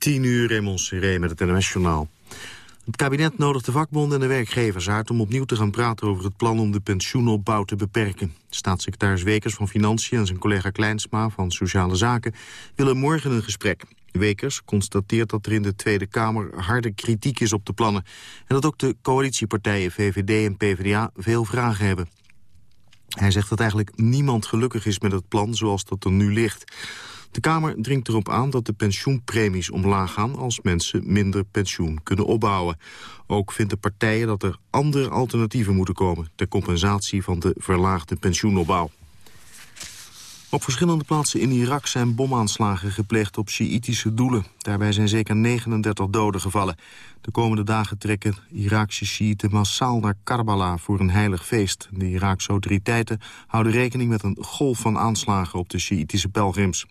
10 uur Raymond Seré met het NMS-journaal. Het kabinet nodigt de vakbonden en de werkgevers uit om opnieuw te gaan praten over het plan om de pensioenopbouw te beperken. Staatssecretaris Wekers van Financiën en zijn collega Kleinsma van Sociale Zaken willen morgen een gesprek. Wekers constateert dat er in de Tweede Kamer harde kritiek is op de plannen. En dat ook de coalitiepartijen VVD en PvdA veel vragen hebben. Hij zegt dat eigenlijk niemand gelukkig is met het plan zoals dat er nu ligt. De Kamer dringt erop aan dat de pensioenpremies omlaag gaan... als mensen minder pensioen kunnen opbouwen. Ook vindt de partijen dat er andere alternatieven moeten komen... ter compensatie van de verlaagde pensioenopbouw. Op verschillende plaatsen in Irak zijn bomaanslagen gepleegd op Sjiïtische doelen. Daarbij zijn zeker 39 doden gevallen. De komende dagen trekken Iraakse Sjiïten massaal naar Karbala voor een heilig feest. De Iraakse autoriteiten houden rekening met een golf van aanslagen op de Sjiïtische pelgrims.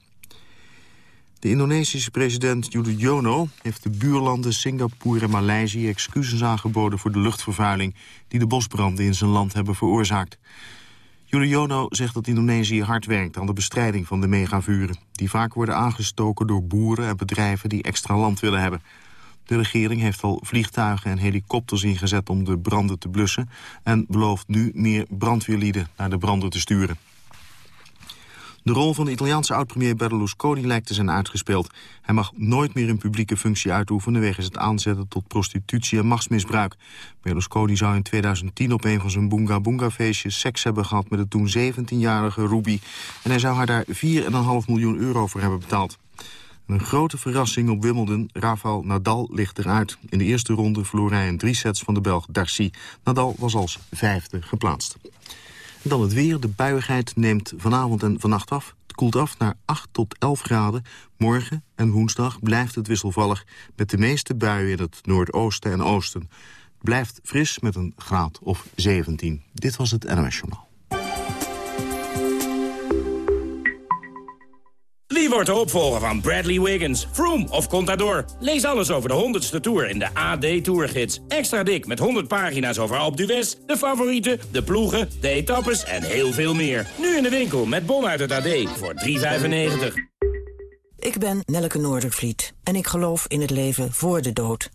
De Indonesische president Yudhoyono heeft de buurlanden Singapore en Maleisië excuses aangeboden voor de luchtvervuiling die de bosbranden in zijn land hebben veroorzaakt. Yudhoyono zegt dat Indonesië hard werkt aan de bestrijding van de megavuren, die vaak worden aangestoken door boeren en bedrijven die extra land willen hebben. De regering heeft al vliegtuigen en helikopters ingezet om de branden te blussen en belooft nu meer brandweerlieden naar de branden te sturen. De rol van de Italiaanse oud-premier Berlusconi lijkt te zijn uitgespeeld. Hij mag nooit meer een publieke functie uitoefenen... wegens het aanzetten tot prostitutie en machtsmisbruik. Berlusconi zou in 2010 op een van zijn Boonga Boonga feestjes... seks hebben gehad met de toen 17-jarige Ruby. En hij zou haar daar 4,5 miljoen euro voor hebben betaald. Een grote verrassing op Wimbledon. Rafael Nadal ligt eruit. In de eerste ronde verloor hij in drie sets van de Belg Darcy. Nadal was als vijfde geplaatst. Dan het weer. De buiigheid neemt vanavond en vannacht af. Het koelt af naar 8 tot 11 graden. Morgen en woensdag blijft het wisselvallig... met de meeste buien in het noordoosten en oosten. Het blijft fris met een graad of 17. Dit was het NOS Journaal. Wie wordt de opvolger van Bradley Wiggins, Froome of Contador? Lees alles over de 100ste Tour in de AD Tourgids. Extra dik met 100 pagina's over Alpe d'Huez, de favorieten, de ploegen, de etappes en heel veel meer. Nu in de winkel met bon uit het AD voor 3,95. Ik ben Nelleke Noordervliet en ik geloof in het leven voor de dood.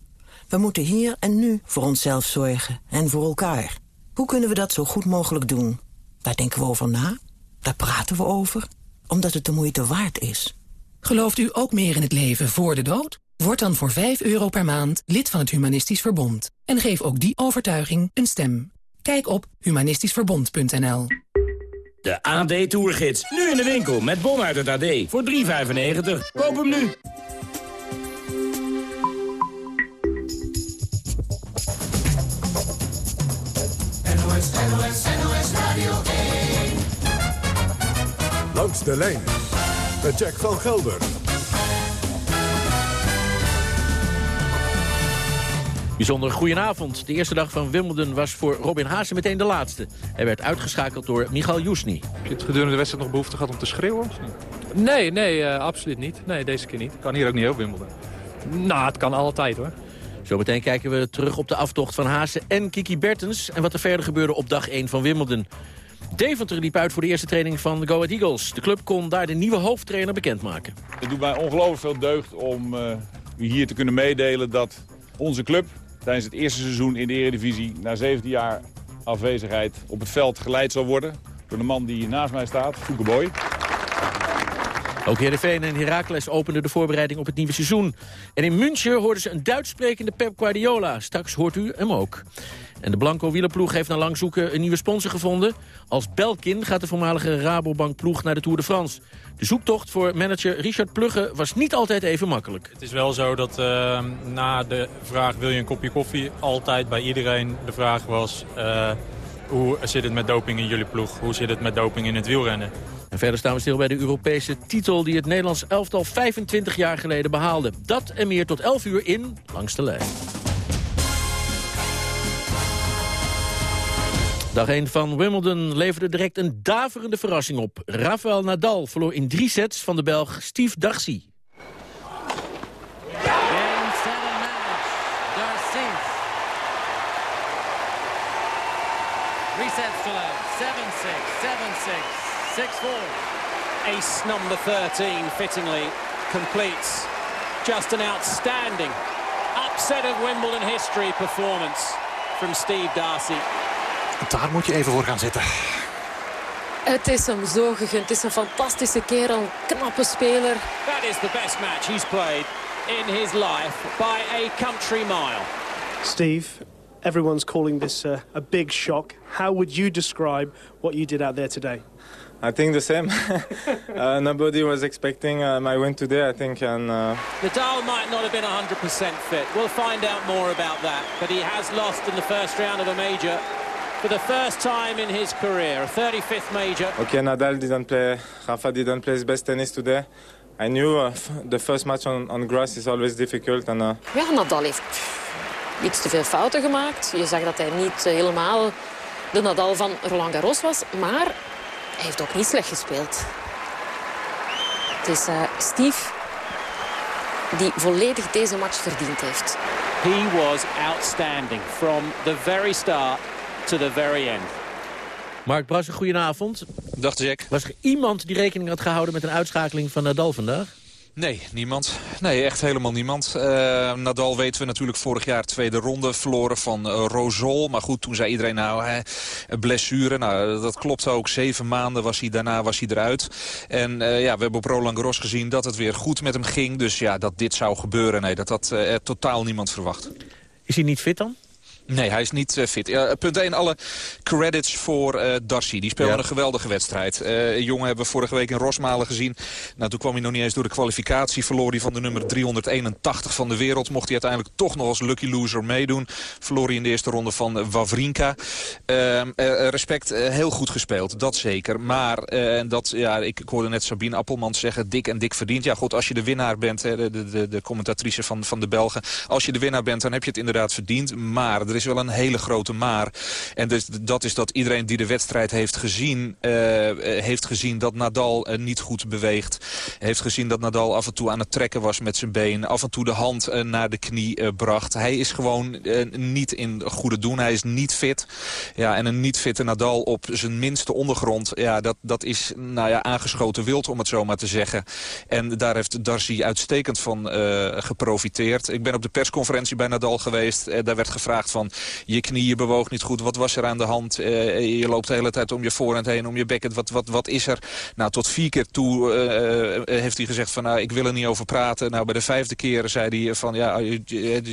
We moeten hier en nu voor onszelf zorgen en voor elkaar. Hoe kunnen we dat zo goed mogelijk doen? Daar denken we over na, daar praten we over omdat het de moeite waard is. Gelooft u ook meer in het leven voor de dood? Word dan voor 5 euro per maand lid van het Humanistisch Verbond. En geef ook die overtuiging een stem. Kijk op humanistischverbond.nl De AD Tourgids. Nu in de winkel met bon uit het AD. Voor 3,95. Koop hem nu. NOS, NOS, NOS Radio Langs de lijn met Jack van Gelder. Bijzonder goedenavond. De eerste dag van Wimbledon was voor Robin Haase meteen de laatste. Hij werd uitgeschakeld door Michal Jusni. Heb je het gedurende de wedstrijd nog behoefte gehad om te schreeuwen? Nee, nee, uh, absoluut niet. Nee, deze keer niet. Kan hier ook niet op Wimbledon? Nou, het kan altijd hoor. Zometeen kijken we terug op de aftocht van Haase en Kiki Bertens... en wat er verder gebeurde op dag 1 van Wimbledon. Deventer liep uit voor de eerste training van de Go Ahead Eagles. De club kon daar de nieuwe hoofdtrainer bekendmaken. Het doet mij ongelooflijk veel deugd om uh, u hier te kunnen meedelen dat onze club tijdens het eerste seizoen in de Eredivisie na 17 jaar afwezigheid op het veld geleid zal worden door de man die naast mij staat, Fouke Boy. Ook Heerenveen en Heracles openden de voorbereiding op het nieuwe seizoen. En in München hoorden ze een Duits sprekende Pep Guardiola. Straks hoort u hem ook. En de Blanco wielerploeg heeft na lang zoeken een nieuwe sponsor gevonden. Als Belkin gaat de voormalige Rabobank-ploeg naar de Tour de France. De zoektocht voor manager Richard Plugge was niet altijd even makkelijk. Het is wel zo dat uh, na de vraag wil je een kopje koffie... altijd bij iedereen de vraag was... Uh, hoe zit het met doping in jullie ploeg? Hoe zit het met doping in het wielrennen? En verder staan we stil bij de Europese titel die het Nederlands elftal 25 jaar geleden behaalde. Dat en meer tot 11 uur in Langs de Lijn. Dag 1 van Wimbledon leverde direct een daverende verrassing op. Rafael Nadal verloor in drie sets van de Belg Steve Darcy. Game 7 match. Darcy. Resets to love. 7-6, 7-6, 6-4. Ace number 13 fittingly completes just an outstanding upset of Wimbledon history performance from Steve Darcy. Daar moet je even voor gaan zitten. Het is hem zo gegund. Het is een fantastische kerel, een knappe speler. That is the best match he's played in his life by a country mile. Steve, everyone's calling this uh, a big shock. How would you describe what you did out there today? I think the same. uh, nobody was expecting uh, my win today, I think. And uh... Nadal might not have been 100% fit. We'll find out more about that. But he has lost in the first round of a major for the first time in his career, a 35th major. Okay, Nadal didn't play, Rafa didn't play his best tennis today. I knew uh, the first match on, on grass is always difficult. And, uh... Ja, Nadal heeft iets te veel fouten gemaakt. Je zag dat hij niet helemaal de Nadal van Roland Garros was. Maar hij heeft ook niet slecht gespeeld. Het is uh, Steve die volledig deze match verdiend heeft. He was outstanding from the very start to the very end. Mark Brassen, goedenavond. Dag Jack. Was er iemand die rekening had gehouden met een uitschakeling van Nadal vandaag? Nee, niemand. Nee, echt helemaal niemand. Uh, Nadal weten we natuurlijk vorig jaar tweede ronde verloren van uh, Rosol. Maar goed, toen zei iedereen nou, hè, blessure. Nou, dat klopt ook. Zeven maanden was hij, daarna was hij eruit. En uh, ja, we hebben op Roland Garros gezien dat het weer goed met hem ging. Dus ja, dat dit zou gebeuren, nee, dat had totaal niemand verwacht. Is hij niet fit dan? Nee, hij is niet uh, fit. Uh, punt 1, alle credits voor uh, Darcy. Die speelde ja. een geweldige wedstrijd. jongen hebben we vorige week in Rosmalen gezien. Nou, toen kwam hij nog niet eens door de kwalificatie. Verloor hij van de nummer 381 van de wereld. Mocht hij uiteindelijk toch nog als lucky loser meedoen. Verloor hij in de eerste ronde van Wawrinka. Ehm, respect, heel goed gespeeld. Dat zeker. Maar, en dat, ja, ik, ik, hoorde net Sabine Appelman zeggen, dik en dik verdiend. Ja goed, als je de winnaar bent, de, de, de commentatrice van, van de Belgen. Als je de winnaar bent, dan heb je het inderdaad verdiend. Maar is wel een hele grote maar. En dus, dat is dat iedereen die de wedstrijd heeft gezien... Uh, heeft gezien dat Nadal uh, niet goed beweegt. Heeft gezien dat Nadal af en toe aan het trekken was met zijn been. Af en toe de hand naar de knie bracht. Hij is gewoon niet in goede doen. Hij is niet fit. Ja, en een niet fitte Nadal op zijn minste ondergrond... Ja, dat, dat is nou ja, aangeschoten wild, om het zo maar te zeggen. En daar heeft Darcy uitstekend van geprofiteerd. Ik ben op de persconferentie bij Nadal geweest. daar werd gevraagd van je knieën bewoog niet goed. Wat was er aan de hand? Uh, je loopt de hele tijd om je voorhand heen, om je bekken. Wat, wat, wat is er? Nou, tot vier keer toe uh, heeft hij gezegd van nou, ik wil er niet over praten. Nou, bij de vijfde keer zei hij van ja,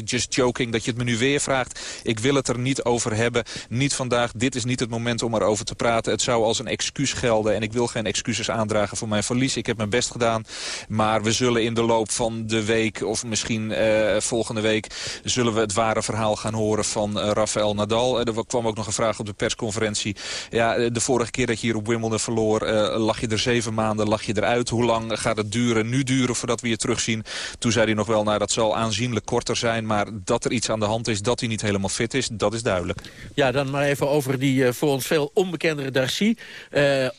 just joking dat je het me nu weer vraagt. Ik wil het er niet over hebben. Niet vandaag. Dit is niet het moment om erover te praten. Het zou als een excuus gelden. En ik wil geen excuses aandragen voor mijn verlies. Ik heb mijn best gedaan. Maar we zullen in de loop van de week, of misschien volgende week... zullen we het ware verhaal gaan horen van uh, Rafael Nadal. Uh, er kwam ook nog een vraag op de persconferentie. Ja, de vorige keer dat je hier op Wimbledon verloor, lag je er zeven maanden, lag je eruit. Hoe lang gaat het duren, nu duren voordat we je terugzien? Toen zei hij nog wel, nou dat zal aanzienlijk korter zijn. Maar dat er iets aan de hand is, dat hij niet helemaal fit is, dat is duidelijk. Ja, dan maar even over die voor ons veel onbekendere Darcy.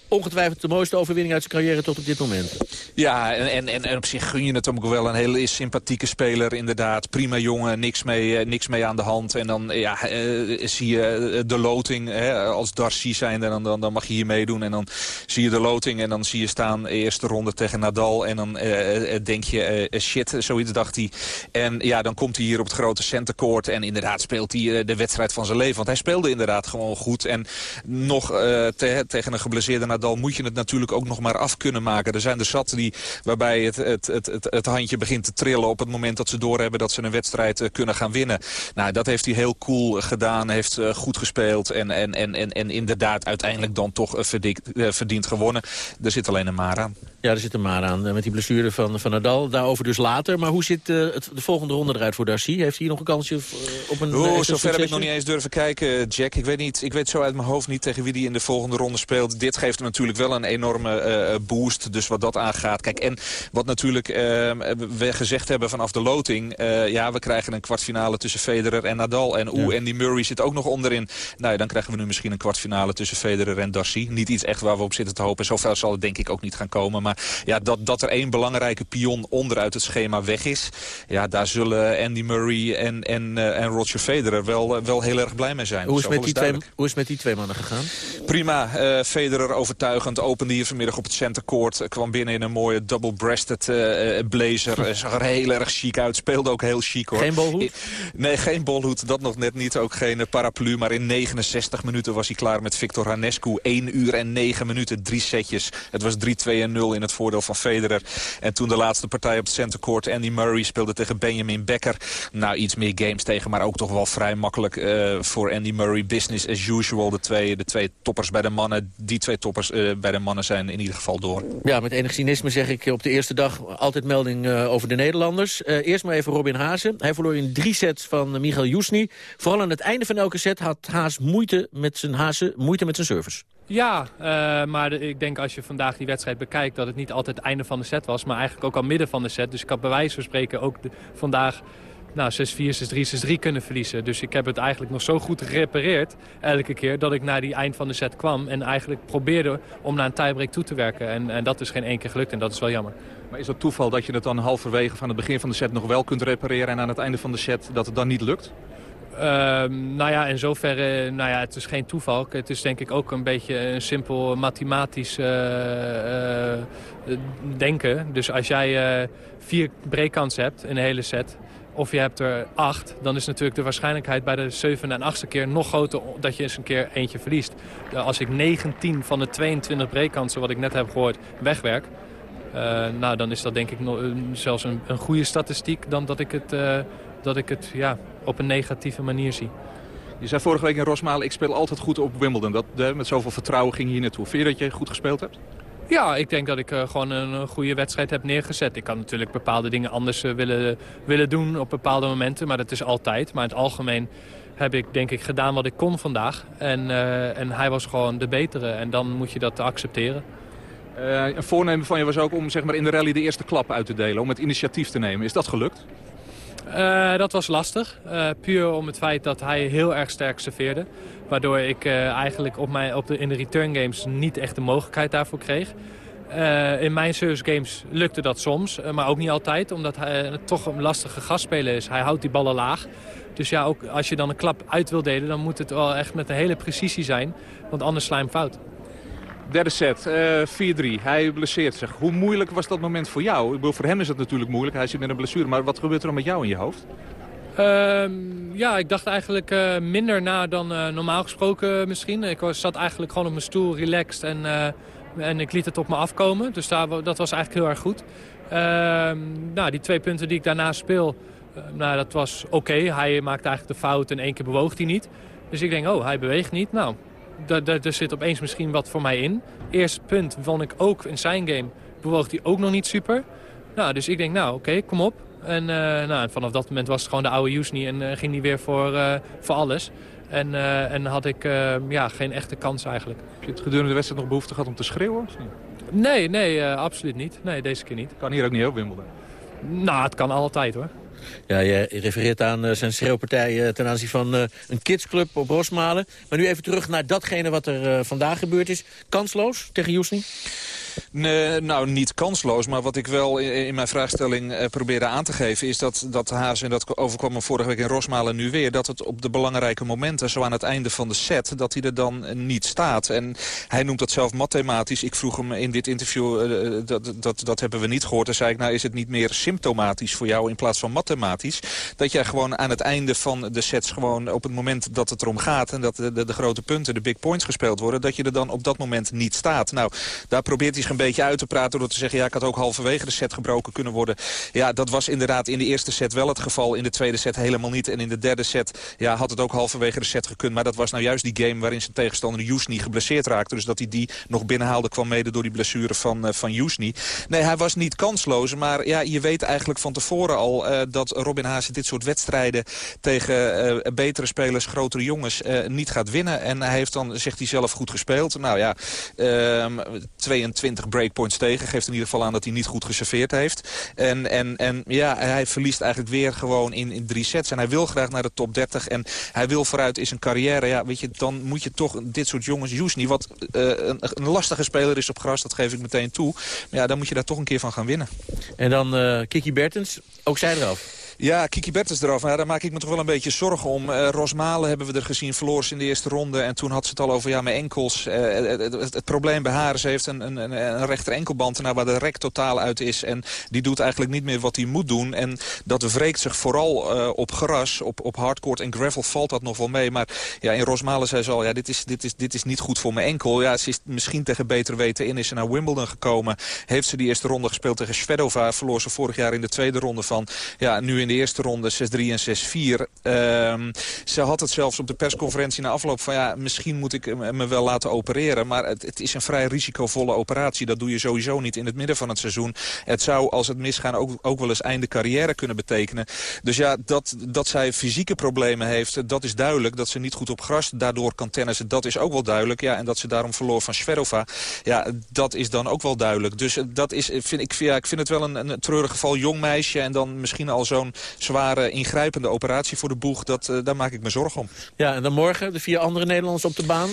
ongetwijfeld de mooiste overwinning uit zijn carrière tot op dit moment. Ja, en, en, en op zich gun je het hem ook wel. Een hele sympathieke speler, inderdaad. Prima jongen, niks mee, niks mee aan de hand. En dan ja, uh, zie je de loting hè, als Darcy zijn. Dan, dan, dan mag je hier meedoen. En dan zie je de loting en dan zie je staan eerste ronde tegen Nadal. En dan uh, denk je, shit, zoiets dacht hij. En ja, dan komt hij hier op het grote centercourt. En inderdaad speelt hij de wedstrijd van zijn leven. Want hij speelde inderdaad gewoon goed. En nog te, tegen een geblesseerde Nadal moet je het natuurlijk ook nog maar af kunnen maken. Er zijn er zat die, waarbij het, het, het, het, het handje begint te trillen op het moment dat ze doorhebben dat ze een wedstrijd kunnen gaan winnen. Nou, dat heeft hij heel cool gedaan, heeft uh, goed gespeeld en, en, en, en, en inderdaad uiteindelijk dan toch uh, verdiend, uh, verdiend gewonnen. Er zit alleen een maar aan. Ja, er zit een maar aan met die blessure van, van Nadal. Daarover dus later. Maar hoe ziet het, de volgende ronde eruit voor Darcy? Heeft hij nog een kansje op een oh, Zover heb ik nog niet eens durven kijken, Jack. Ik weet, niet, ik weet zo uit mijn hoofd niet tegen wie hij in de volgende ronde speelt. Dit geeft hem natuurlijk wel een enorme boost. Dus wat dat aangaat. Kijk, en wat natuurlijk we gezegd hebben vanaf de loting. ja, we krijgen een kwartfinale tussen Federer en Nadal. En Oeh, Andy Murray zit ook nog onderin. Nou ja, dan krijgen we nu misschien een kwartfinale tussen Federer en Darcy. Niet iets echt waar we op zitten te hopen. Zover zal het denk ik ook niet gaan komen. Maar ja, dat, dat er één belangrijke pion onderuit het schema weg is... ja, daar zullen Andy Murray en, en, uh, en Roger Federer wel, wel heel erg blij mee zijn. Hoe is, met die twee, hoe is het met die twee mannen gegaan? Prima. Uh, Federer overtuigend. Opende hier vanmiddag op het center court. Kwam binnen in een mooie double-breasted uh, blazer. zag er heel erg chic uit. Speelde ook heel chic hoor. Geen bolhoed? Nee, geen bolhoed. Dat nog net niet. Ook geen paraplu. Maar in 69 minuten was hij klaar met Victor Hanescu. 1 uur en 9 minuten. Drie setjes. Het was 3-2 en 0 in het voordeel van Federer. En toen de laatste partij op het center court. Andy Murray speelde tegen Benjamin Becker. Nou, iets meer games tegen. Maar ook toch wel vrij makkelijk uh, voor Andy Murray. Business as usual. De twee, de twee toppers bij de mannen. Die twee toppers uh, bij de mannen zijn in ieder geval door. Ja, met enig cynisme zeg ik op de eerste dag altijd melding uh, over de Nederlanders. Eerst maar even Robin Hazen. Hij verloor in drie sets van Michael Jusni. Vooral aan het einde van elke set had Haas moeite met zijn Hazen, moeite met zijn service. Ja, uh, maar de, ik denk als je vandaag die wedstrijd bekijkt... dat het niet altijd het einde van de set was, maar eigenlijk ook al midden van de set. Dus ik had bij wijze van spreken ook de, vandaag nou, 6-4, 6-3, 6-3 kunnen verliezen. Dus ik heb het eigenlijk nog zo goed gerepareerd elke keer... dat ik naar die eind van de set kwam en eigenlijk probeerde om naar een tiebreak toe te werken. En, en dat is geen één keer gelukt en dat is wel jammer. Maar is het toeval dat je het dan halverwege van het begin van de set nog wel kunt repareren... en aan het einde van de set dat het dan niet lukt? Uh, nou ja, in zoverre, nou ja, het is geen toeval. Het is denk ik ook een beetje een simpel mathematisch uh, uh, denken. Dus als jij vier breakkansen hebt in een hele set of je hebt er acht, dan is natuurlijk de waarschijnlijkheid bij de zevende en achtste keer nog groter dat je eens een keer eentje verliest. Als ik 19 van de 22 breekkansen, wat ik net heb gehoord, wegwerk, nou, dan is dat denk ik nog, zelfs een, een goede statistiek dan dat ik het, dat ik het ja, op een negatieve manier zie. Je zei vorige week in Rosmalen, ik speel altijd goed op Wimbledon. Dat, uh, met zoveel vertrouwen ging je hier naartoe. Vind je dat je goed gespeeld hebt? Ja, ik denk dat ik uh, gewoon een goede wedstrijd heb neergezet. Ik kan natuurlijk bepaalde dingen anders uh, willen, willen doen op bepaalde momenten. Maar dat is altijd. Maar in het algemeen heb ik denk ik gedaan wat ik kon vandaag. En, uh, en hij was gewoon de betere. En dan moet je dat accepteren. een voornemen van je was ook om zeg maar, in de rally de eerste klap uit te delen. Om het initiatief te nemen. Is dat gelukt? Uh, dat was lastig. Uh, puur om het feit dat hij heel erg sterk serveerde. Waardoor ik uh, eigenlijk op mijn, op de, in de return games niet echt de mogelijkheid daarvoor kreeg. in mijn service games lukte dat soms, maar ook niet altijd. Omdat hij toch een lastige gastspeler is. Hij houdt die ballen laag. Dus ja, ook als je dan een klap uit wil delen, dan moet het wel echt met een hele precisie zijn. Want anders sla je hem fout. Derde set, uh, 4-3. Hij blesseert zich. Hoe moeilijk was dat moment voor jou? Ik bedoel, voor hem is het natuurlijk moeilijk. Hij zit met een blessure. Maar wat gebeurt er dan met jou in je hoofd? Uh, ja, ik dacht eigenlijk uh, minder na dan uh, normaal gesproken misschien. Ik was, zat eigenlijk gewoon op mijn stoel, relaxed. En, en ik liet het op me afkomen. Dus daar, dat was eigenlijk heel erg goed. Ehm, nou, die twee punten die ik daarna speel, nou, dat was oké. Hij maakte eigenlijk de fout en één keer bewoog hij niet. Dus ik denk, oh, hij beweegt niet. Nou, er zit opeens misschien wat voor mij in. Eerste punt won ik ook in zijn game. Bewoog hij ook nog niet super. Nou, dus ik denk, nou oké, okay, kom op. En, uh, nou, vanaf dat moment was het gewoon de oude Jusni en uh, ging hij weer voor, uh, voor alles. En, en had ik ja, geen echte kans eigenlijk. Heb je het gedurende de wedstrijd nog behoefte gehad om te schreeuwen? Nee, nee, absoluut niet. Nee, deze keer niet. Kan hier ook niet op Wimbledon? Nou, het kan altijd hoor. Ja, je refereert aan uh, zijn schreeuwpartij uh, ten aanzien van uh, een kidsclub op Rosmalen. Maar nu even terug naar datgene wat er vandaag gebeurd is. Kansloos tegen Jusni? Nee, nou, niet kansloos. Maar wat ik wel in, mijn vraagstelling eh, probeerde aan te geven... is dat, dat Haas, en dat overkwam me vorige week in Rosmalen nu weer... dat het op de belangrijke momenten, zo aan het einde van de set... dat hij er dan niet staat. En hij noemt dat zelf mathematisch. Ik vroeg hem in dit interview, uh, dat, dat, dat hebben we niet gehoord. Dan zei ik, nou is het niet meer symptomatisch voor jou in plaats van mathematisch... dat jij gewoon aan het einde van de sets gewoon op het moment dat het erom gaat... en dat de, de, de grote punten, de big points gespeeld worden... dat je er dan op dat moment niet staat. Nou, daar probeert hij zich een beetje uit te praten... door te zeggen, ja, ik had ook halverwege de set gebroken kunnen worden. Ja, dat was inderdaad in de eerste set wel het geval. In de tweede set helemaal niet. En in de derde set ja, had het ook halverwege de set gekund. Maar dat was nou juist die game waarin zijn tegenstander Jusni geblesseerd raakte. Dus dat hij die nog binnenhaalde kwam mede door die blessure van, uh, van Jusni. Nee, hij was niet kansloos. Maar ja, je weet eigenlijk van tevoren al uh, dat Robin Haase dit soort wedstrijden... tegen uh, betere spelers, grotere jongens, niet gaat winnen. En hij heeft dan, zegt hij zelf, goed gespeeld. Nou ja, 22 20 breakpoints tegen. Geeft in ieder geval aan dat hij niet goed geserveerd heeft. En, en, en ja, hij verliest eigenlijk weer gewoon in, in drie sets. En hij wil graag naar de top 30. En hij wil vooruit in zijn carrière. Ja, weet je, dan moet je toch dit soort jongens... Jusni, wat een, een, lastige speler is op gras, dat geef ik meteen toe. Maar ja, dan moet je daar toch een keer van gaan winnen. En dan Kiki Bertens, ook zij eraf. Ja, Kiki Bertens eraf. Maar daar maak ik me toch wel een beetje zorgen om. Uh, Rosmalen hebben we er gezien, verloor ze in de eerste ronde. En toen had ze het al over ja, mijn enkels. Uh, het, probleem bij haar, ze heeft een, een, een rechter enkelband nou, waar de rek totaal uit is. En die doet eigenlijk niet meer wat hij moet doen. En dat wreekt zich vooral uh, op gras, op, op hardcourt en gravel valt dat nog wel mee. Maar ja, in Rosmalen zei ze al, ja, dit is, dit, is, dit is niet goed voor mijn enkel. Ja, ze is misschien tegen beter weten in, is ze naar Wimbledon gekomen. Heeft ze die eerste ronde gespeeld tegen Svedova. Verloor ze vorig jaar in de tweede ronde van. Ja, nu in de eerste ronde 6-3 en 6-4. Um, ze had het zelfs op de persconferentie na afloop van... ja, misschien moet ik me wel laten opereren. Maar het, het, is een vrij risicovolle operatie. Dat doe je sowieso niet in het midden van het seizoen. Het zou, als het misgaan, ook, ook wel eens einde carrière kunnen betekenen. Dus ja, dat, dat zij fysieke problemen heeft, dat is duidelijk. Dat ze niet goed op gras daardoor kan tennissen, dat is ook wel duidelijk. Ja, en dat ze daarom verloor van Sverova, ja, dat is dan ook wel duidelijk. Dus dat is, vind ik, ja, ik vind het wel een, een treurig geval. Jong meisje en dan misschien al zo'n zware ingrijpende operatie voor de boeg. Dat, uh, daar maak ik me zorgen om. Ja, en dan morgen de vier andere Nederlanders op de baan.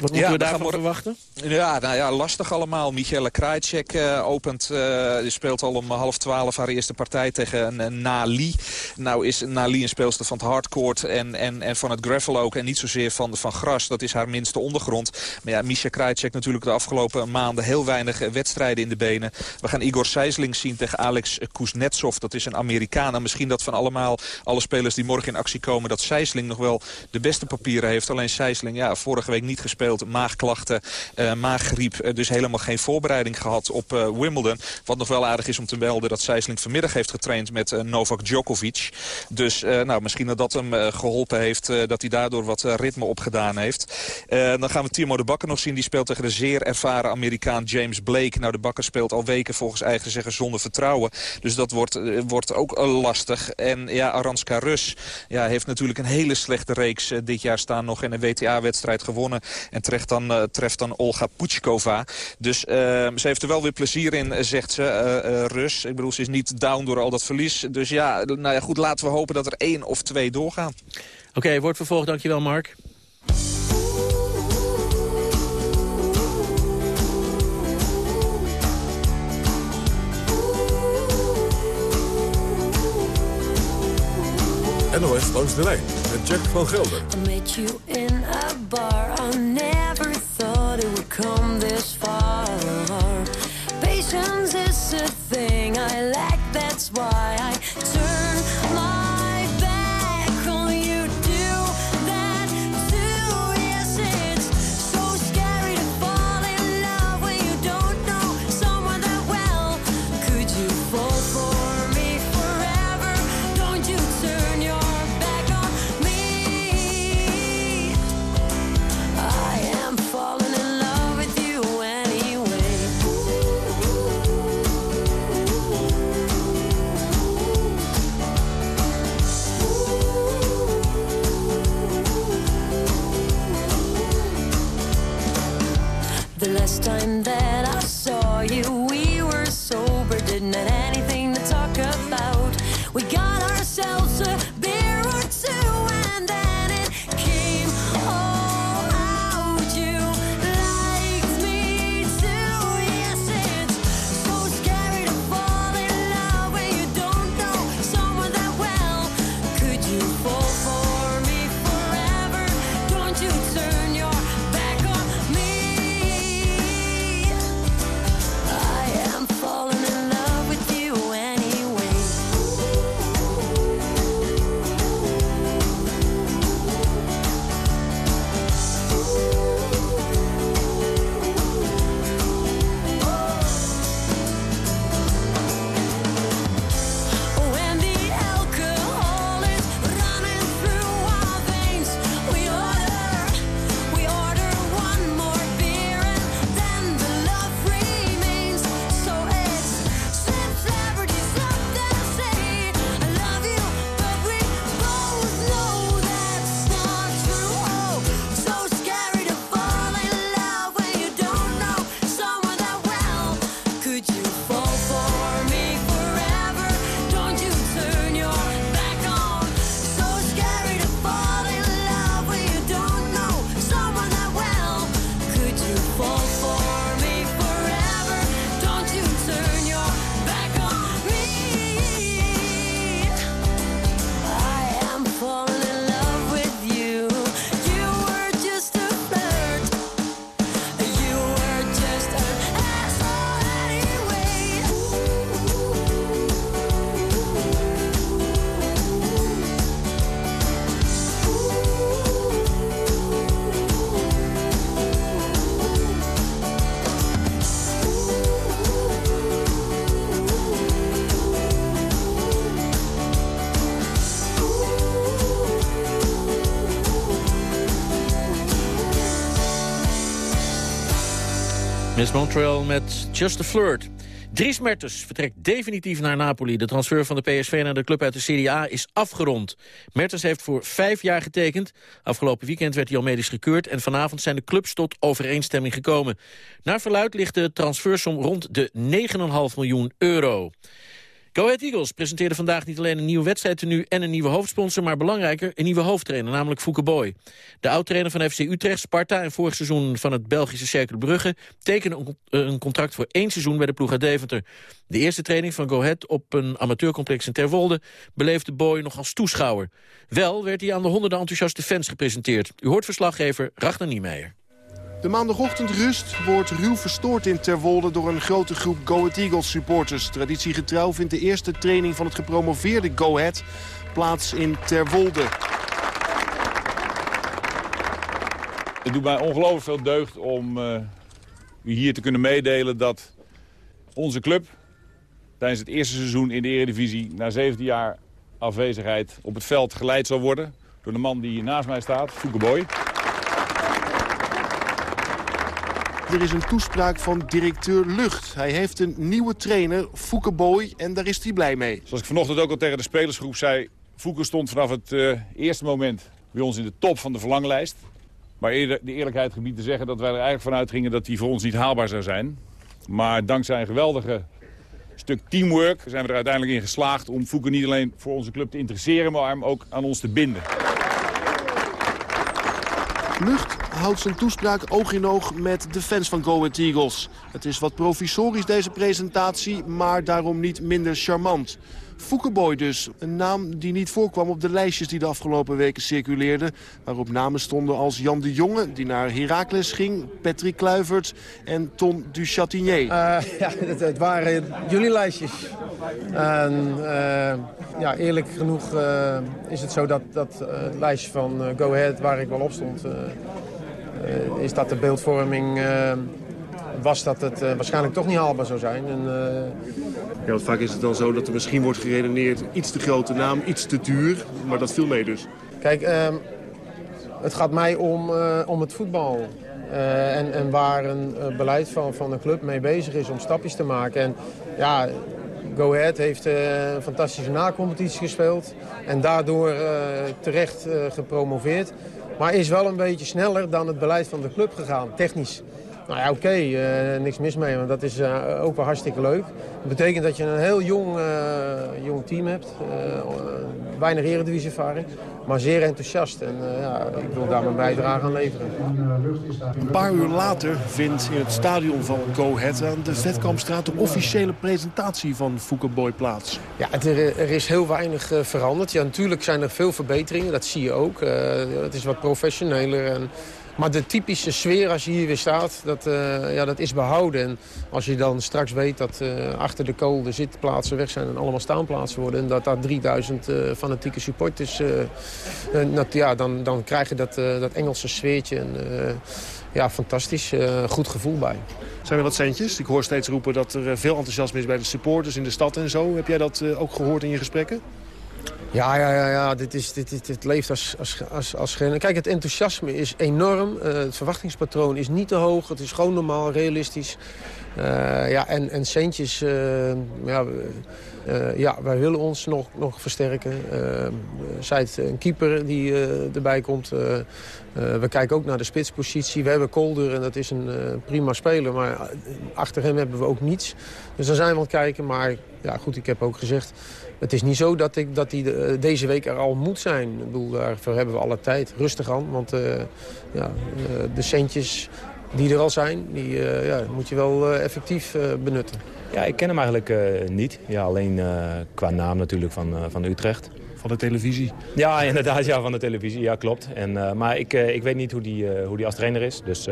Wat moeten we daarvan verwachten? Ja, nou ja, lastig allemaal. Michele Krajcek uh, opent, uh, die speelt al om half twaalf haar eerste partij tegen uh, Nali. Nou is Nali een speelster van het hardcourt en, en, en van het gravel ook. En niet zozeer van, van gras, dat is haar minste ondergrond. Maar ja, Misha Krajcek natuurlijk de afgelopen maanden heel weinig wedstrijden in de benen. We gaan Igor Sijsling zien tegen Alex Kuznetsov. Dat is een Amerikaan. misschien dat van allemaal alle spelers die morgen in actie komen... dat Sijsling nog wel de beste papieren heeft. Alleen Sijsling, ja, vorige week niet gespeeld. Maagklachten, uh, maaggriep. Uh, dus helemaal geen voorbereiding gehad op uh, Wimbledon. Wat nog wel aardig is om te melden dat Sijsling vanmiddag heeft getraind met Novak Djokovic. Dus nou, misschien dat dat hem geholpen heeft. dat hij daardoor wat ritme opgedaan heeft. dan gaan we Timo de Bakker nog zien. Die speelt tegen de zeer ervaren Amerikaan James Blake. Nou, de Bakker speelt al weken volgens eigen zeggen zonder vertrouwen. Dus dat wordt, wordt ook lastig. En ja, Aranska Rus ja, heeft natuurlijk een hele slechte reeks dit jaar staan. Nog in een WTA-wedstrijd gewonnen. En treft dan, uh, treft dan Olga Puchkova. Dus uh, ze heeft er wel weer plezier in, zegt ze, uh, Rus. Ik bedoel, ze is niet down door al dat verlies. Dus ja, nou ja, goed, laten we hopen dat er één of twee doorgaan. Oké, wordt vervolgd. Dankjewel, Mark. NOS langs de lijn met Jack van Gelder. I met you in a bar. I never thought it would come this far. Patience is a thing I lack. That's why I last time Miss Montreal met Just a Flirt. Dries Mertens vertrekt definitief naar Napoli. De transfer van de PSV naar de club uit de Serie A is afgerond. Mertens heeft voor vijf jaar getekend. Afgelopen weekend werd hij al medisch gekeurd... en vanavond zijn de clubs tot overeenstemming gekomen. Naar verluid ligt de transfersom rond de 9,5 miljoen euro. Go Ahead Eagles presenteerde vandaag niet alleen een nieuwe wedstrijdtenu en een nieuwe hoofdsponsor, maar belangrijker, een nieuwe hoofdtrainer, namelijk Fouke Boy. De oud-trainer van FC Utrecht, Sparta en vorig seizoen van het Belgische Cercle Brugge tekende een contract voor één seizoen bij de ploeg uit Deventer. De eerste training van Go Ahead op een amateurcomplex in Terwolde beleefde Boy nog als toeschouwer. Wel werd hij aan de honderden enthousiaste fans gepresenteerd. U hoort verslaggever Ragnar Niemeyer. De maandagochtendrust wordt ruw verstoord in Terwolde door een grote groep Go Ahead Eagles supporters. Traditiegetrouw vindt de eerste training van het gepromoveerde Go Ahead plaats in Terwolde. Het doet mij ongelooflijk veel deugd om uh, u hier te kunnen meedelen dat onze club tijdens het eerste seizoen in de Eredivisie na 17 jaar afwezigheid op het veld geleid zal worden door de man die hier naast mij staat, Fouke Boy. Er is een toespraak van directeur Lucht. Hij heeft een nieuwe trainer, Fouke Boy, en daar is hij blij mee. Zoals ik vanochtend ook al tegen de spelersgroep zei... Fouke stond vanaf het uh, eerste moment bij ons in de top van de verlanglijst. Maar eerder de eerlijkheid gebied te zeggen dat wij er eigenlijk vanuit gingen... dat die voor ons niet haalbaar zou zijn. Maar dankzij een geweldige stuk teamwork zijn we er uiteindelijk in geslaagd... om Fouke niet alleen voor onze club te interesseren, maar hem ook aan ons te binden. Lucht houdt zijn toespraak oog in oog met de fans van Go Ahead Eagles. Het is wat provisorisch deze presentatie, maar daarom niet minder charmant. Foukeboy dus, een naam die niet voorkwam op de lijstjes die de afgelopen weken circuleerden. Waarop namen stonden als Jan de Jonge, die naar Heracles ging, Patrick Kluivert en Ton Duchatinier. Uh, ja, het, waren jullie lijstjes. En uh, ja, eerlijk genoeg uh, is het zo dat, dat het lijstje van Go Ahead, waar ik wel op stond... is dat de beeldvorming was dat het uh, waarschijnlijk toch niet haalbaar zou zijn. En, uh... ja, want vaak is het dan zo dat er misschien wordt geredeneerd... iets te grote naam, iets te duur, maar dat viel mee dus. Kijk, uh, het gaat mij om, om het voetbal. en, en waar een beleid van, van een club mee bezig is om stapjes te maken. En ja, Go Ahead heeft een fantastische na-competitie gespeeld. En daardoor terecht gepromoveerd. Maar is wel een beetje sneller dan het beleid van de club gegaan, technisch. Nou ja, oké, okay, uh, niks mis mee, want dat is uh, ook wel hartstikke leuk. Dat betekent dat je een heel jong, uh, jong team hebt. weinig eredivisie-ervaring, maar zeer enthousiast. En ja, ik wil daar mijn bijdrage aan leveren. Een paar uur later vindt in het stadion van Go Ahead aan de Vetkampstraat... de officiële presentatie van Fouke Boy plaats. Ja, het, er, er, is heel weinig veranderd. Ja, natuurlijk zijn er veel verbeteringen, dat zie je ook. het is wat professioneler en... Maar de typische sfeer als je hier weer staat, dat, uh, ja, dat is behouden. En als je dan straks weet dat uh, achter de kool de zitplaatsen weg zijn... en allemaal staanplaatsen worden... en dat daar 3000 uh, fanatieke supporters... Ja, dan, dan krijg je dat, dat Engelse sfeertje. En, ja, fantastisch. goed gevoel bij. Zijn er wat centjes? Ik hoor steeds roepen dat er veel enthousiasme is bij de supporters in de stad en zo. Heb jij dat ook gehoord in je gesprekken? Ja, ja, ja, ja. Dit, is, dit, dit, dit leeft als, als, als, als. Kijk, het enthousiasme is enorm. Uh, het verwachtingspatroon is niet te hoog. Het is gewoon normaal, realistisch. Uh, ja, en, en centjes... Uh, ja, ja, wij willen ons nog, nog versterken. zij het een keeper die erbij komt. We kijken ook naar de spitspositie. We hebben Kolder en dat is een prima speler. Maar achter hem hebben we ook niets. Dus dan zijn we aan het kijken. Maar ja, goed, ik heb ook gezegd... Het is niet zo dat, ik, dat die deze week er al moet zijn. Ik bedoel, daarvoor hebben we alle tijd. Rustig aan, want ja, de centjes die er al zijn, die ja, moet je wel effectief benutten. Ja, ik ken hem eigenlijk niet. Ja, alleen qua naam natuurlijk van, van Utrecht. Van de televisie? Ja, inderdaad, ja, van de televisie. Ja, klopt. En, maar ik, ik weet niet hoe die, hoe die als trainer is. Dus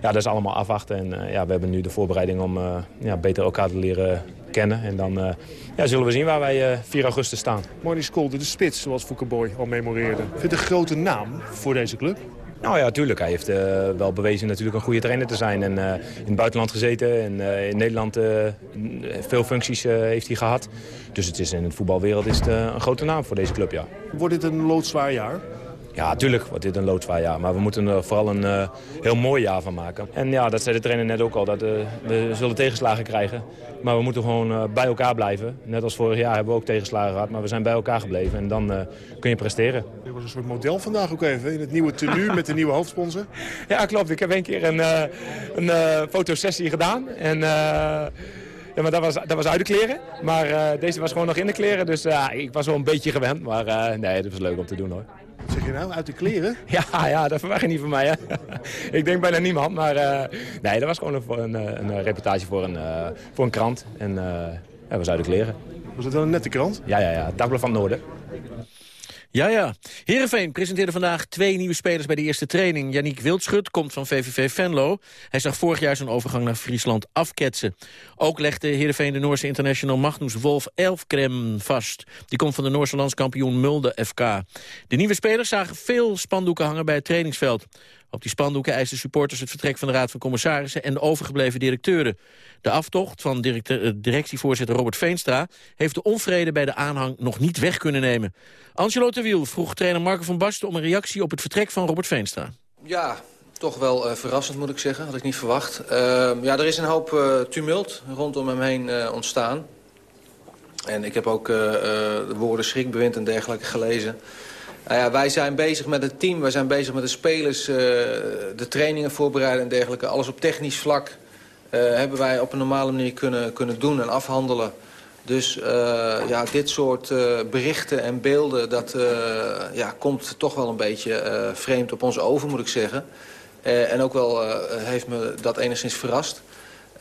ja, dat is allemaal afwachten. En ja, we hebben nu de voorbereiding om ja, beter elkaar te leren kennen. En dan ja, zullen we zien waar wij uh, 4 augustus staan. Marty Skolder, de spits, zoals Foukeboy al memoreerde. Vindt een grote naam voor deze club? Nou ja, tuurlijk. Hij heeft uh, wel bewezen natuurlijk een goede trainer te zijn. En uh, in het buitenland gezeten. En uh, in Nederland veel functies heeft hij gehad. Dus het is in de voetbalwereld is het, een grote naam voor deze club, ja. Wordt dit een loodzwaar jaar? Ja, natuurlijk wordt dit een loodzwaar jaar. Maar we moeten er vooral een eh, heel mooi jaar van maken. En ja, dat zei de trainer net ook al. Dat, eh, we zullen tegenslagen krijgen. Maar we moeten gewoon eh, bij elkaar blijven. Net als vorig jaar hebben we ook tegenslagen gehad. Maar we zijn bij elkaar gebleven. En dan kun je presteren. Dit was een soort model vandaag ook even. In het nieuwe tenue met de nieuwe hoofdsponsor. Ja, klopt. Ik heb een keer een, een fotosessie gedaan. En... Ja, maar dat was, dat was uit de kleren. Maar deze was gewoon nog in de kleren. Dus ik was wel een beetje gewend. Maar nee, het was leuk om te doen hoor. Zeg je nou? Uit de kleren? Ja, ja dat verwacht je niet van mij. Hè? ik denk bijna niemand. Maar uh, nee, dat was gewoon een, een, een, een reportage voor een, uh, voor een krant. En uh, ja, was uit de kleren. Was het wel een nette krant? Ja, ja, ja. Dagblad van Noorden. Ja, ja. Heerenveen presenteerde vandaag twee nieuwe spelers bij de eerste training. Yannick Wildschut komt van VVV Venlo. Hij zag vorig jaar zijn overgang naar Friesland afketsen. Ook legde Heerenveen de Noorse international Magnus Wolf Elfkrem vast. Die komt van de Noorse landskampioen Mulde FK. De nieuwe spelers zagen veel spandoeken hangen bij het trainingsveld. Op die spandoeken eisten supporters het vertrek van de Raad van Commissarissen en de overgebleven directeuren. De aftocht van eh, directievoorzitter Robert Veenstra heeft de onvrede bij de aanhang nog niet weg kunnen nemen. Angelo Terwiel vroeg trainer Marco van Basten om een reactie op het vertrek van Robert Veenstra. Ja, toch wel uh, verrassend moet ik zeggen. Had ik niet verwacht. Uh, ja, er is een hoop uh, tumult rondom hem heen ontstaan. En ik heb ook de woorden schrikbewind en dergelijke gelezen. Nou ja, wij zijn bezig met het team, wij zijn bezig met de spelers, uh, de trainingen voorbereiden en dergelijke. Alles op technisch vlak uh, hebben wij op een normale manier kunnen, kunnen doen en afhandelen. Dus uh, ja, dit soort berichten en beelden, dat ja, komt toch wel een beetje vreemd op ons over, moet ik zeggen. en ook wel heeft me dat enigszins verrast.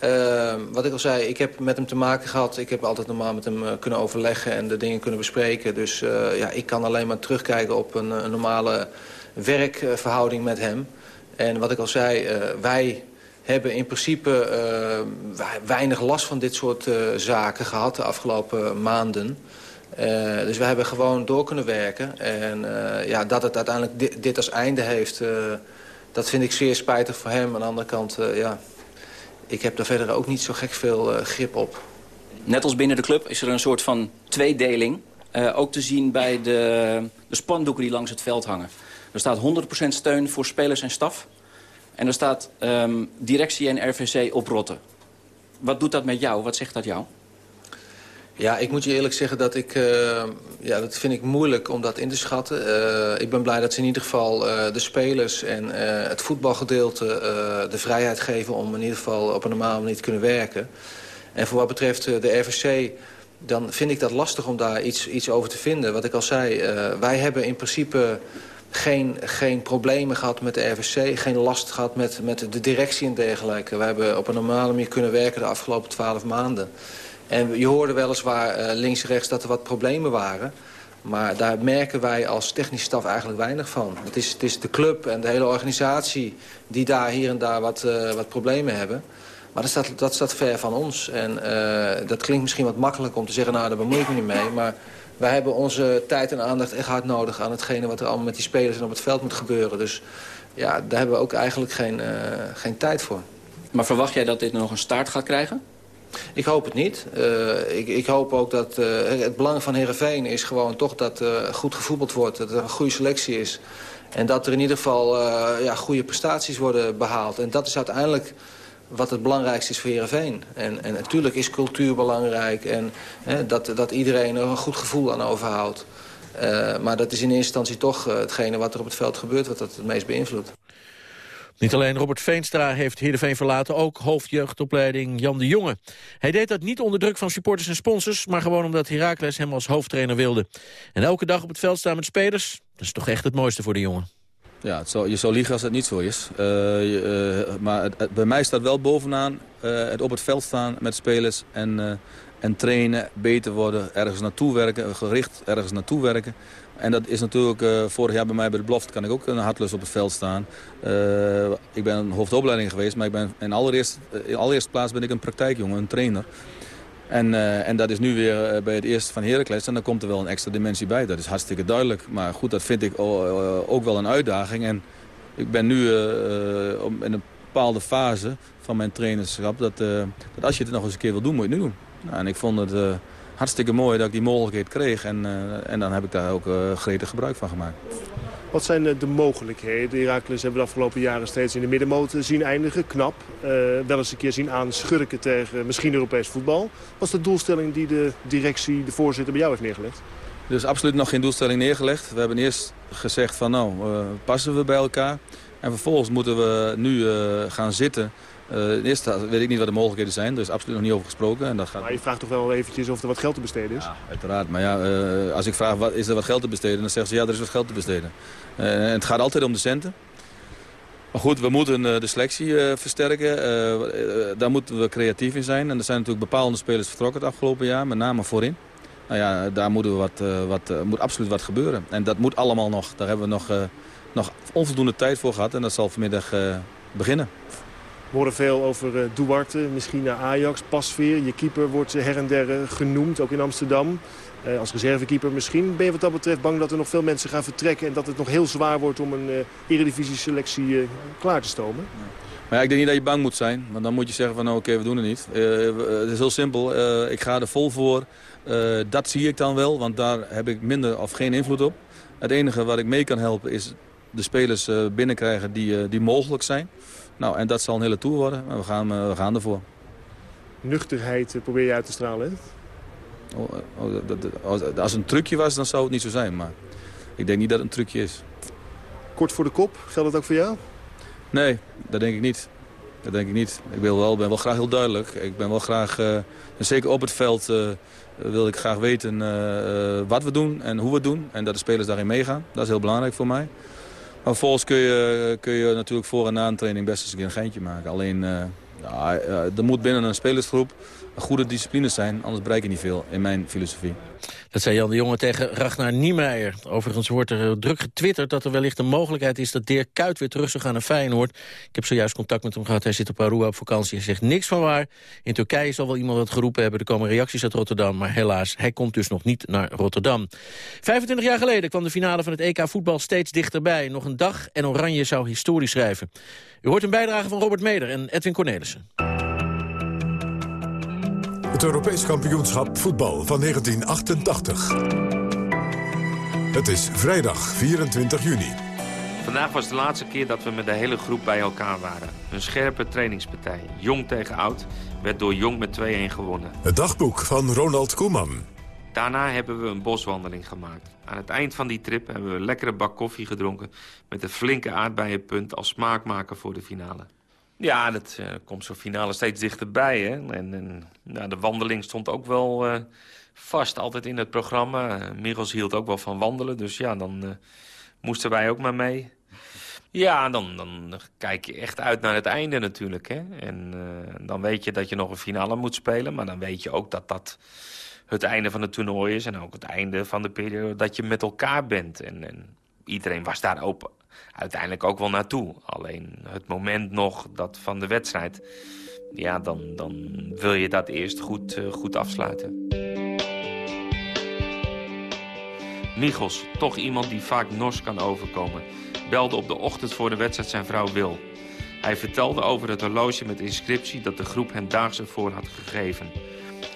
Uh, wat ik al zei, ik heb met hem te maken gehad. Ik heb altijd normaal met hem uh, kunnen overleggen en de dingen kunnen bespreken. Dus uh, ja, ik kan alleen maar terugkijken op een, een normale werkverhouding met hem. En wat ik al zei, wij hebben in principe weinig last van dit soort zaken gehad de afgelopen maanden. dus we hebben gewoon door kunnen werken. En ja, dat het uiteindelijk dit, dit als einde heeft, dat vind ik zeer spijtig voor hem. Aan de andere kant, ja, ik heb daar verder ook niet zo gek veel uh, grip op. Net als binnen de club is er een soort van tweedeling. Uh, ook te zien bij de, de spandoeken die langs het veld hangen. Er staat 100% steun voor spelers en staf. En er staat um, directie en RVC oprotten. Wat doet dat met jou? Wat zegt dat jou? Ja, ik moet je eerlijk zeggen dat ik... Uh, ja, dat vind ik moeilijk om dat in te schatten. Uh, ik ben blij dat ze in ieder geval uh, de spelers en het voetbalgedeelte... de vrijheid geven om in ieder geval op een normale manier te kunnen werken. En voor wat betreft de RVC... dan vind ik dat lastig om daar iets, iets over te vinden. Wat ik al zei, wij hebben in principe geen, geen problemen gehad met de RVC. Geen last gehad met, met de directie en dergelijke. We hebben op een normale manier kunnen werken de afgelopen twaalf maanden. En je hoorde weliswaar uh, links en rechts dat er wat problemen waren. Maar daar merken wij als technische staf eigenlijk weinig van. Het is, het is de club en de hele organisatie die daar hier en daar wat, uh, wat problemen hebben. Maar dat staat, dat staat ver van ons. En uh, dat klinkt misschien wat makkelijk om te zeggen, nou daar bemoei ik me niet mee. Maar wij hebben onze tijd en aandacht echt hard nodig aan hetgene wat er allemaal met die spelers en op het veld moet gebeuren. Dus ja, daar hebben we ook eigenlijk geen, geen tijd voor. Maar verwacht jij dat dit nog een start gaat krijgen? Ik hoop het niet. Uh, ik, ik, hoop ook dat uh, het belang van Heerenveen is gewoon toch dat uh, goed gevoetbald wordt. Dat er een goede selectie is. En dat er in ieder geval ja, goede prestaties worden behaald. En dat is uiteindelijk wat het belangrijkste is voor Heerenveen. En, en natuurlijk is cultuur belangrijk. En dat, dat iedereen er een goed gevoel aan overhoudt. maar dat is in eerste instantie toch hetgene wat er op het veld gebeurt... wat dat het meest beïnvloedt. Niet alleen Robert Veenstra heeft Heerenveen verlaten, ook hoofdjeugdopleiding Jan de Jonge. Hij deed dat niet onder druk van supporters en sponsors, maar gewoon omdat Heracles hem als hoofdtrainer wilde. En elke dag op het veld staan met spelers, dat is toch echt het mooiste voor de jongen. Ja, het je zou liegen als het niet zo is. Uh, uh, maar bij mij staat wel bovenaan uh, het op het veld staan met spelers en, en trainen, beter worden, ergens naartoe werken, gericht ergens naartoe werken. En dat is natuurlijk, uh, vorig jaar bij mij bij de belofte kan ik ook een hartlust op het veld staan. Uh, ik ben een hoofdopleiding geweest, maar ik ben in allereerste, in allereerste plaats ben ik een praktijkjongen, een trainer. En, en dat is nu weer bij het eerste van Heracles en dan komt er wel een extra dimensie bij. Dat is hartstikke duidelijk. Maar goed, dat vind ik ook wel een uitdaging. En ik ben nu in een bepaalde fase van mijn trainerschap dat, dat als je het nog eens een keer wil doen, moet je het nu doen. Nou, en ik vond het hartstikke mooi dat ik die mogelijkheid kreeg. En, uh, en dan heb ik daar ook uh, gretig gebruik van gemaakt. Wat zijn eh, de mogelijkheden? Heracles hebben we de afgelopen jaren steeds in de middenmoot zien eindigen. Knap. Uh, wel eens een keer zien aanschurken tegen misschien Europees voetbal. Wat is de doelstelling die de directie, de voorzitter bij jou heeft neergelegd? Er is absoluut nog geen doelstelling neergelegd. We hebben eerst gezegd van nou, uh, passen we bij elkaar. En vervolgens moeten we nu gaan zitten uh, eerst weet ik niet wat de mogelijkheden zijn. Er is absoluut nog niet over gesproken. En dat gaat... Maar je vraagt toch wel eventjes of er wat geld te besteden is? Ja, uiteraard. Maar ja, uh, als ik vraag, wat, is er wat geld te besteden? Dan zeggen ze, ja, er is wat geld te besteden. Uh, en het gaat altijd om de centen. Maar goed, we moeten de selectie versterken. daar moeten we creatief in zijn. En er zijn natuurlijk bepaalde spelers vertrokken het afgelopen jaar. Met name voorin. Nou ja, daar moeten we wat, wat, moet absoluut wat gebeuren. En dat moet allemaal nog. Daar hebben we nog, nog onvoldoende tijd voor gehad. En dat zal vanmiddag beginnen. We horen veel over uh, Duarte, misschien naar Ajax, Pasveer. Je keeper wordt her en der genoemd, ook in Amsterdam. Uh, als reservekeeper misschien. Ben je wat dat betreft bang dat er nog veel mensen gaan vertrekken... en dat het nog heel zwaar wordt om een eredivisie-selectie klaar te stomen? Maar ja, ik denk niet dat je bang moet zijn. Want dan moet je zeggen van nou, oké, we doen het niet. het is heel simpel. ik ga er vol voor. dat zie ik dan wel, want daar heb ik minder of geen invloed op. Het enige wat ik mee kan helpen is de spelers binnenkrijgen die, die mogelijk zijn. Nou, en dat zal een hele tour worden. Maar we gaan, eh, we gaan ervoor. Nuchterheid eh, probeer je uit te stralen, oh, oh, dat, als het een trucje was, dan zou het niet zo zijn. Maar ik denk niet dat het een trucje is. Kort voor de kop, geldt dat ook voor jou? Nee, dat denk ik niet. Dat denk ik niet. Ik wil wel, ben wel graag heel duidelijk. Ik ben wel graag, uh, zeker op het veld, uh, wil ik graag weten uh, wat we doen en hoe we het doen. En dat de spelers daarin meegaan. Dat is heel belangrijk voor mij. Maar vervolgens kun je, kun je natuurlijk voor en na een training best eens een keer een geintje maken. Alleen, uh, ja, er moet binnen een spelersgroep een goede discipline zijn. Anders bereik je niet veel, in mijn filosofie. Dat zei Jan de Jonge tegen Ragnar Niemeyer. Overigens wordt er eh, druk getwitterd dat er wellicht een mogelijkheid is... dat Dirk Kuyt weer terug zou gaan naar Feyenoord. Ik heb zojuist contact met hem gehad. Hij zit op Aruba op vakantie en zegt niks van waar. In Turkije zal wel iemand wat geroepen hebben. Er komen reacties uit Rotterdam. Maar helaas, hij komt dus nog niet naar Rotterdam. 25 jaar geleden kwam de finale van het EK voetbal steeds dichterbij. Nog een dag en Oranje zou historie schrijven. U hoort een bijdrage van Robert Meder en Edwin Cornelissen. Het Europees kampioenschap voetbal van 1988. Het is vrijdag 24 juni. Vandaag was de laatste keer dat we met de hele groep bij elkaar waren. Een scherpe trainingspartij. Jong tegen oud werd door Jong met 2-1 gewonnen. Het dagboek van Ronald Koeman. Daarna hebben we een boswandeling gemaakt. Aan het eind van die trip hebben we een lekkere bak koffie gedronken... met een flinke aardbeienpunt als smaakmaker voor de finale. Ja, dat uh, komt zo'n finale steeds dichterbij. Hè? En, en nou, de wandeling stond ook wel uh, vast altijd in het programma. Uh, Michels hield ook wel van wandelen, dus ja, dan moesten wij ook maar mee. Ja, dan, dan kijk je echt uit naar het einde natuurlijk. Hè? En dan weet je dat je nog een finale moet spelen. Maar dan weet je ook dat dat het einde van het toernooi is. En ook het einde van de periode dat je met elkaar bent. En, en iedereen was daar open uiteindelijk ook wel naartoe. Alleen het moment nog dat van de wedstrijd... ja, dan, dan wil je dat eerst goed, uh, goed afsluiten. Michels, toch iemand die vaak nors kan overkomen... belde op de ochtend voor de wedstrijd zijn vrouw Wil. Hij vertelde over het horloge met inscriptie... dat de groep hem daags ervoor had gegeven...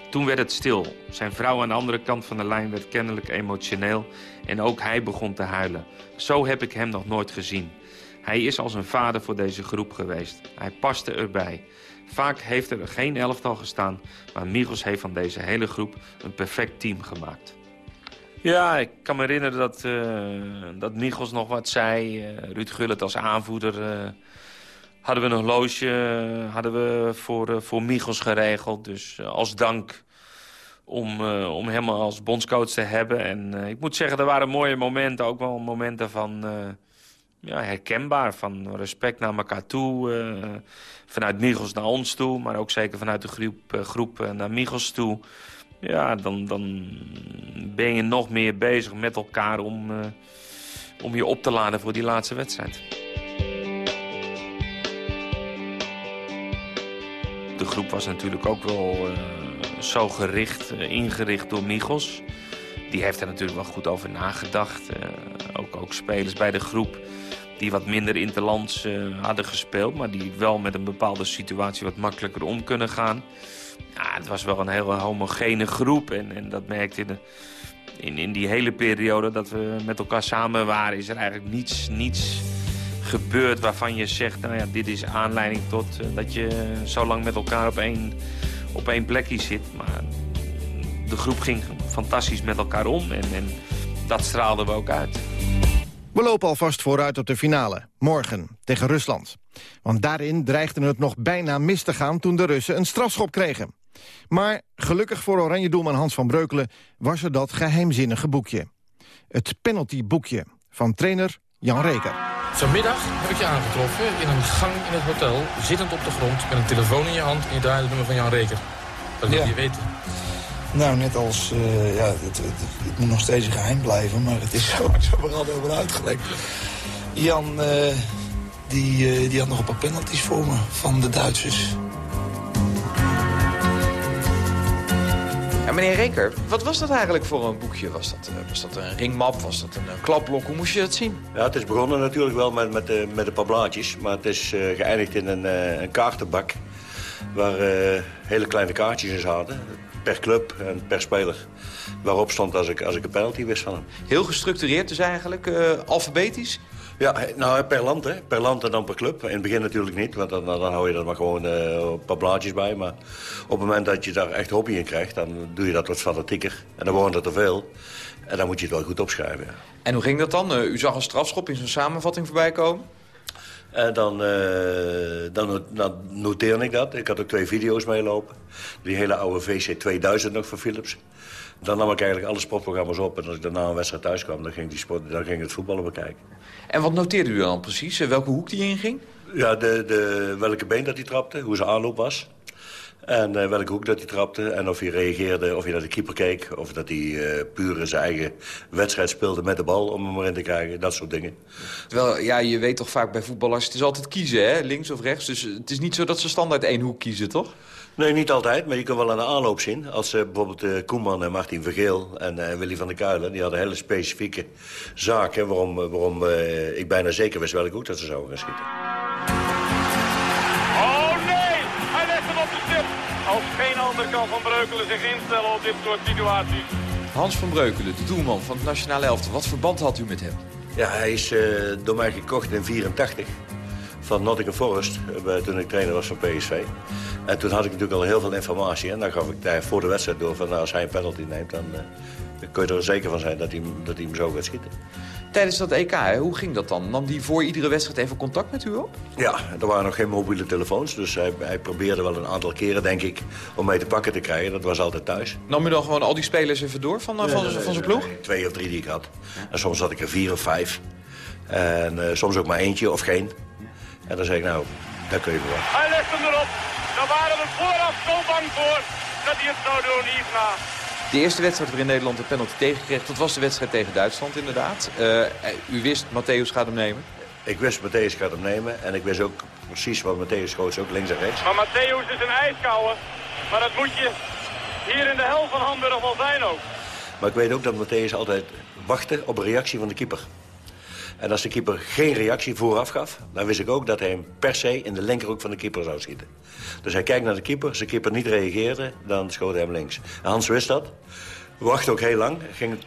Toen werd het stil. Zijn vrouw aan de andere kant van de lijn werd kennelijk emotioneel en ook hij begon te huilen. Zo heb ik hem nog nooit gezien. Hij is als een vader voor deze groep geweest. Hij paste erbij. Vaak heeft er geen elftal gestaan, maar Michels heeft van deze hele groep een perfect team gemaakt. Ja, ik kan me herinneren dat, uh, dat Michels nog wat zei. Uh, Ruud Gullit als aanvoerder uh, hadden we een horloge hadden we voor, voor Michels geregeld. Dus als dank om, uh, om hem als bondscoach te hebben. En ik moet zeggen, er waren mooie momenten. Ook wel momenten van ja, herkenbaar. Van respect naar elkaar toe. vanuit Michels naar ons toe. Maar ook zeker vanuit de groep, groep naar Michels toe. Ja, dan, dan ben je nog meer bezig met elkaar om, om je op te laden voor die laatste wedstrijd. De groep was natuurlijk ook wel zo gericht, eh, ingericht door Michels. Die heeft er natuurlijk wel goed over nagedacht. Eh, ook, ook spelers bij de groep die wat minder interlands uh, hadden gespeeld... maar die wel met een bepaalde situatie wat makkelijker om kunnen gaan. Ja, het was wel een hele homogene groep en, en dat merkte je in, in die hele periode dat we met elkaar samen waren... is er eigenlijk niets, niets gebeurd waarvan je zegt... nou ja, dit is aanleiding tot eh, dat je zo lang met elkaar op één, op één plekje zit. Maar de groep ging fantastisch met elkaar om en, en dat straalden we ook uit. We lopen alvast vooruit op de finale, morgen, tegen Rusland. Want daarin dreigde het nog bijna mis te gaan toen de Russen een strafschop kregen. Maar gelukkig voor oranje doelman Hans van Breukelen was er dat geheimzinnige boekje. Het penaltyboekje van trainer Jan Reker. Vanmiddag heb ik je aangetroffen in een gang in het hotel, zittend op de grond... met een telefoon in je hand en je draaide het nummer van Jan Reker. Dat wil Ja. je weten. Nou, net als, eh, ja, het, het, het moet nog steeds een geheim blijven, maar het is zo overal over uitgelekt. Jan, eh, die, eh, die had nog een paar penalties voor me van de Duitsers. Meneer Reker, wat was dat eigenlijk voor een boekje? Was dat, eh, was dat een ringmap? Was dat een, eh, klapblok? Hoe moest je dat zien? Ja, het is begonnen natuurlijk wel met, met, eh, met een paar blaadjes. Maar het is geëindigd in een, een kaartenbak. Waar hele kleine kaartjes in zaten. Per club en per speler. Waarop stond als ik, als ik een penalty wist van hem. Heel gestructureerd dus eigenlijk, alfabetisch? Ja, nou per land, hè. Per land en dan per club. In het begin natuurlijk niet, want dan, dan hou je er maar gewoon eh, een paar blaadjes bij. Maar op het moment dat je daar echt hobby in krijgt, dan doe je dat wat fanatieker. En dan worden er te veel. En dan moet je het wel goed opschrijven, ja. En hoe ging dat dan? Eh, u zag een strafschop in zo'n samenvatting voorbij komen? En dan, eh, dan, no- dan noteerde ik dat. Ik had ook twee video's meelopen. Die hele oude VC 2000 nog van Philips. Dan nam ik eigenlijk alle sportprogramma's op. En als ik daarna een wedstrijd thuis kwam, dan ging, die sport, dan ging ik het voetballen bekijken. En wat noteerde u dan precies? Welke hoek die inging? Ja, de, de, welke been dat hij trapte, hoe zijn aanloop was. En eh, welke hoek dat hij trapte. En of hij reageerde, of hij naar de keeper keek. Of dat hij eh, puur zijn eigen wedstrijd speelde met de bal om hem erin te krijgen. Dat soort dingen. Terwijl, ja, je weet toch vaak bij voetballers, het is altijd kiezen, hè? Links of rechts. Dus het is niet zo dat ze standaard één hoek kiezen, toch? Nee, niet altijd, maar je kan wel aan de aanloop zien. Als eh, bijvoorbeeld eh, Koeman en Martin Vergeel en eh, Willy van der Kuilen... die hadden hele specifieke zaken waarom, waarom eh, ik bijna zeker wist welke hoek dat ze zouden gaan schieten. Oh nee, hij legt hem op de stip. Als geen ander kan Van Breukelen zich instellen op dit soort situaties. Hans van Breukelen, de doelman van het Nationale Elftal. Wat verband had u met hem? Ja, hij is eh, door mij gekocht in 84 van Nottingham Forest, eh, toen ik trainer was van PSV. En toen had ik natuurlijk al heel veel informatie. En dan gaf ik daar voor de wedstrijd door van nou, als hij een penalty neemt... dan eh, kun je er zeker van zijn dat hij, hem- dat hij hem zo gaat schieten. Tijdens dat EK, hè, hoe ging dat dan? Nam die voor iedere wedstrijd even contact met u op? Ja, er waren nog geen mobiele telefoons. Dus hij, hij probeerde wel een aantal keren, denk ik, om mee te pakken te krijgen. Dat was altijd thuis. Nam u dan gewoon al die spelers even door van, eh, van, Nee, nee, van zijn ploeg? nee, Twee of drie die ik had. En soms had ik er vier of vijf. En eh, soms ook maar eentje of geen. En dan zei ik, nou, daar kun je voor. Hij legt hem erop. Daar waren we vooraf zo bang voor dat hij het zou doen, Isna. De eerste wedstrijd waarin Nederland een penalty tegenkreeg, dat was de wedstrijd tegen Duitsland inderdaad. Eh, u wist, Matthäus gaat hem nemen. Ik wist, Matthäus gaat hem nemen. En ik wist ook precies wat Matthäus schoot, ook links en rechts. Maar Matthäus is een ijskouwer. Maar dat moet je hier in de hel van Hamburg wel zijn ook. Maar ik weet ook dat Matthäus altijd wachtte op een reactie van de keeper. En als de keeper geen reactie vooraf gaf... dan wist ik ook dat hij hem per se in de linkerhoek van de keeper zou schieten. Dus hij kijkt naar de keeper. Als de keeper niet reageerde, dan schoot hij hem links. En Hans wist dat. Wachtte ook heel lang. Ging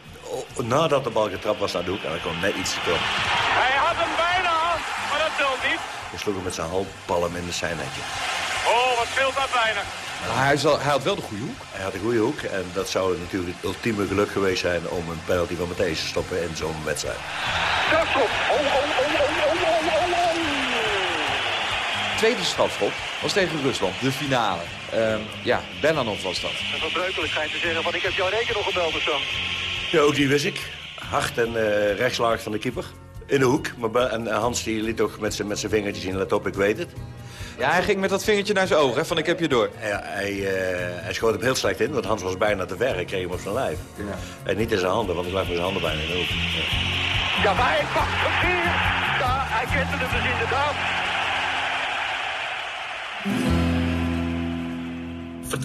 nadat de bal getrapt was naar de hoek. En hij kon net iets te komen. Hij had hem bijna, maar dat telt niet. Hij sloeg hem met zijn halmpalm in de zijnetje. Oh, wat scheelt dat weinig. Maar hij, zal- hij had wel de goede hoek. Hij had een goede hoek. En dat zou natuurlijk het ultieme geluk geweest zijn... om een penalty van Matthäus te stoppen in zo'n wedstrijd. Strafschop. Oh, oh, oh, oh, oh, oh, oh, oh. Tweede strafschop was tegen Rusland, de finale. Ehm, ja, Benanov was dat. En Van Breukelen schijnt te zeggen van ik heb jouw rekening nog gebeld of zo. Ja, ook die wist ik. Hard en eh rechtslaag van de keeper. In de hoek. Maar en Hans die liet toch met zijn met zijn vingertjes zien, let op, ik weet het. Ja, hij ging met dat vingertje naar zijn oog, hè, van ik heb je door. Ja, hij, eh, hij schoot hem heel slecht in, want Hans was bijna te ver. Ik kreeg hem op zijn lijf. En niet in zijn handen, want ik lag met zijn handen bijna in de hoek. Ja. Ja, maar hij pakt hem weer. Ja, hij kende hem dus inderdaad.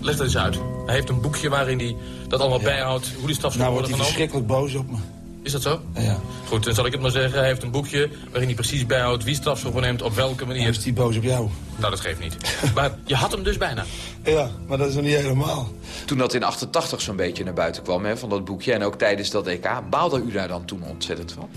Leg dat eens uit. Hij heeft een boekje waarin hij dat allemaal bijhoudt, hoe die strafschop Nou wordt worden hij genomen. verschrikkelijk boos op me. Is dat zo? Ja. Goed, dan zal ik het maar zeggen. Hij heeft een boekje waarin hij precies bijhoudt wie strafschop neemt, op welke manier. Is die boos op jou? Nou, dat geeft niet. maar je had hem dus bijna. Ja, maar dat is nog niet helemaal. Toen dat in 88 zo'n beetje naar buiten kwam, hè, van dat boekje... en ook tijdens dat EK, baalde u daar dan toen ontzettend van?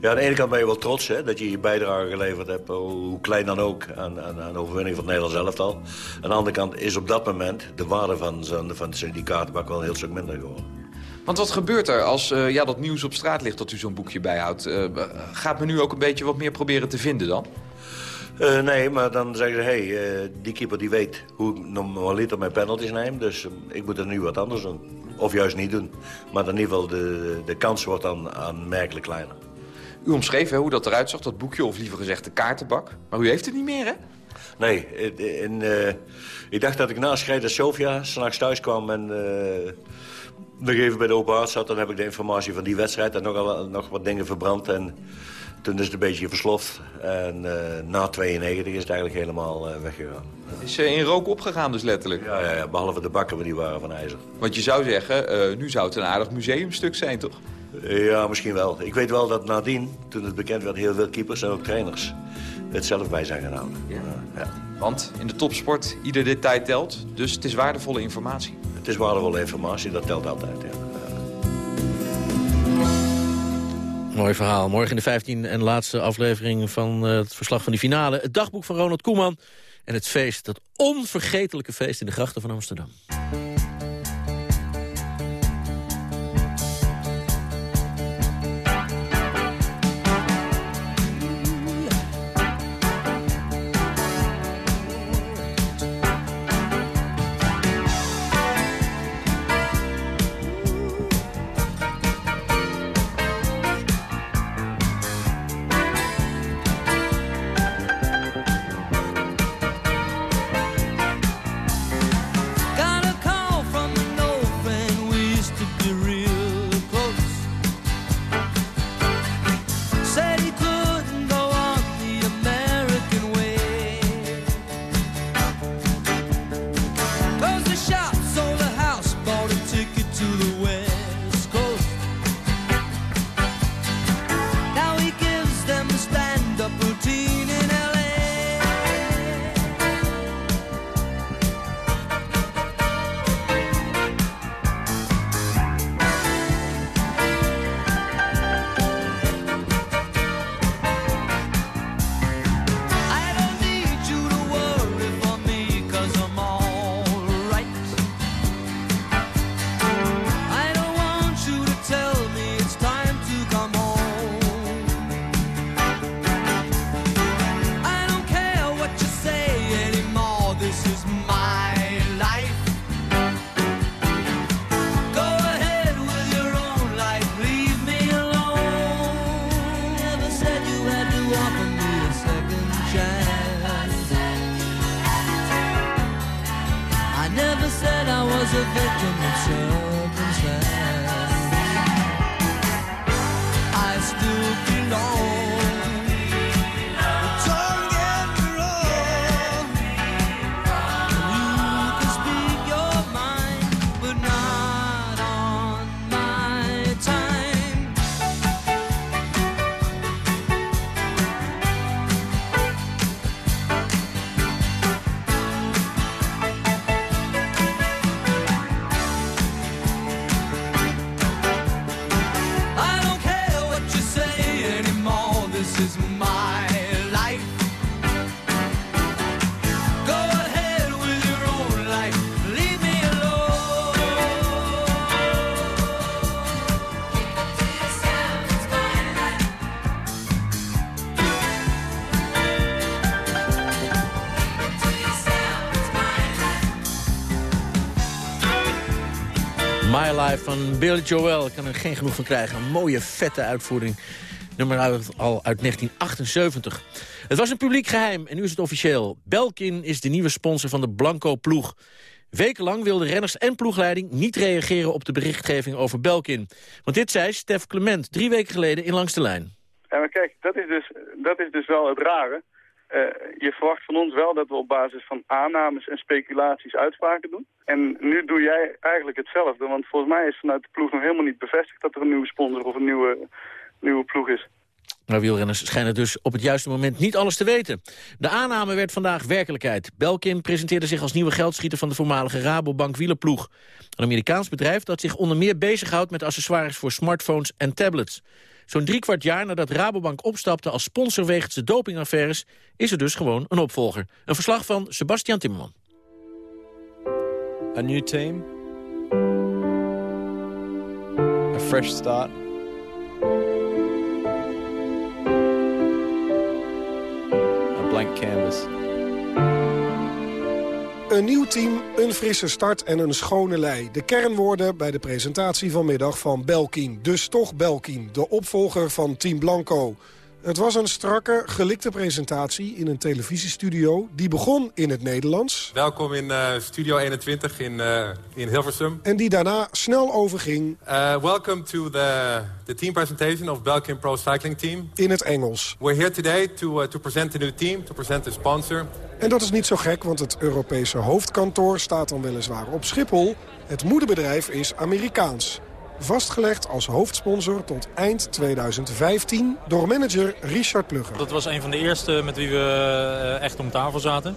Ja, aan de ene kant ben je wel trots hè, dat je je bijdrage geleverd hebt, hoe klein dan ook, aan, aan, aan de overwinning van het Nederlands elftal. Aan de andere kant is op dat moment de waarde van, zo'n- van die kaartenbak wel een heel stuk minder geworden. Want wat gebeurt er als eh, ja, dat nieuws op straat ligt dat u zo'n boekje bijhoudt? Eh, gaat men nu ook een beetje wat meer proberen te vinden dan? Eh, nee, maar dan zeggen ze, hé, hey, eh, die keeper die weet hoe ik normaliter mijn penalties neem, dus eh, ik moet er nu wat anders doen. Of juist niet doen. Maar in ieder geval, de, de kans wordt dan aanmerkelijk kleiner. U omschreef hè, hoe dat eruit zag, dat boekje, of liever gezegd de kaartenbak. Maar u heeft het niet meer, hè? Nee, in, in, eh, ik dacht dat ik na Sofia s'nachts thuis kwam en eh, nog even bij de open haard zat. Dan heb ik de informatie van die wedstrijd en nog, nog wat dingen verbrand. En toen is het een beetje versloft. En eh, na 92 is het eigenlijk helemaal eh, weggegaan. Is eh, in rook opgegaan dus letterlijk? Ja, ja, ja, behalve de bakken, maar die waren van ijzer. Want je zou zeggen, nu zou het een aardig museumstuk zijn, toch? Ja, misschien wel. Ik weet wel dat nadien, toen het bekend werd, heel veel keepers en ook trainers het zelf bij zijn gaan houden. Ja. Want in de topsport, ieder detail telt. Dus het is waardevolle informatie. Het is waardevolle informatie, dat telt altijd, ja. Mooi verhaal. Morgen in de 15e en laatste aflevering van eh, het verslag van die finale. Het dagboek van Ronald Koeman. En het feest, dat onvergetelijke feest in de grachten van Amsterdam. Van Billy Joel. Ik kan er geen genoeg van krijgen. Een mooie, vette uitvoering. Nummer uit, al uit 1978. Het was een publiek geheim en nu is het officieel. Belkin is de nieuwe sponsor van de Blanco ploeg. Wekenlang wilden renners en ploegleiding niet reageren op de berichtgeving over Belkin. Want dit zei Stef Clement drie weken geleden in Langs de Lijn. Maar kijk, dat is dus, dat is dus wel het rare. Eh, je verwacht van ons wel dat we op basis van aannames en speculaties uitspraken doen. En nu doe jij eigenlijk hetzelfde, want volgens mij is vanuit de ploeg nog helemaal niet bevestigd dat er een nieuwe sponsor of een nieuwe, nieuwe ploeg is. Maar wielrenners schijnen dus op het juiste moment niet alles te weten. De aanname werd vandaag werkelijkheid. Belkin presenteerde zich als nieuwe geldschieter van de voormalige Rabobank wielerploeg. Een Amerikaans bedrijf dat zich onder meer bezighoudt met accessoires voor smartphones en tablets. Zo'n driekwart jaar nadat Rabobank opstapte als sponsor wegens de dopingaffaires... is er dus gewoon een opvolger. Een verslag van Sebastian Timmerman. A new team. A fresh start. A blank canvas. Een nieuw team, een frisse start en een schone lei. De kernwoorden bij de presentatie vanmiddag van Belkin. Dus toch Belkin, de opvolger van Team Blanco. Het was een strakke, gelikte presentatie in een televisiestudio. Die begon in het Nederlands. Welkom in eh, Studio 21 in, eh, in Hilversum. En die daarna snel overging Uh, welcome to the, the team presentation of Belkin Pro Cycling Team. in het Engels. We're here today to, uh, to present the new team, to present the sponsor. En dat is niet zo gek, want het Europese hoofdkantoor staat dan weliswaar op Schiphol. Het moederbedrijf is Amerikaans. Vastgelegd als hoofdsponsor tot eind 2015 door manager Richard Plugger. Dat was een van de eerste met wie we eh, echt om tafel zaten.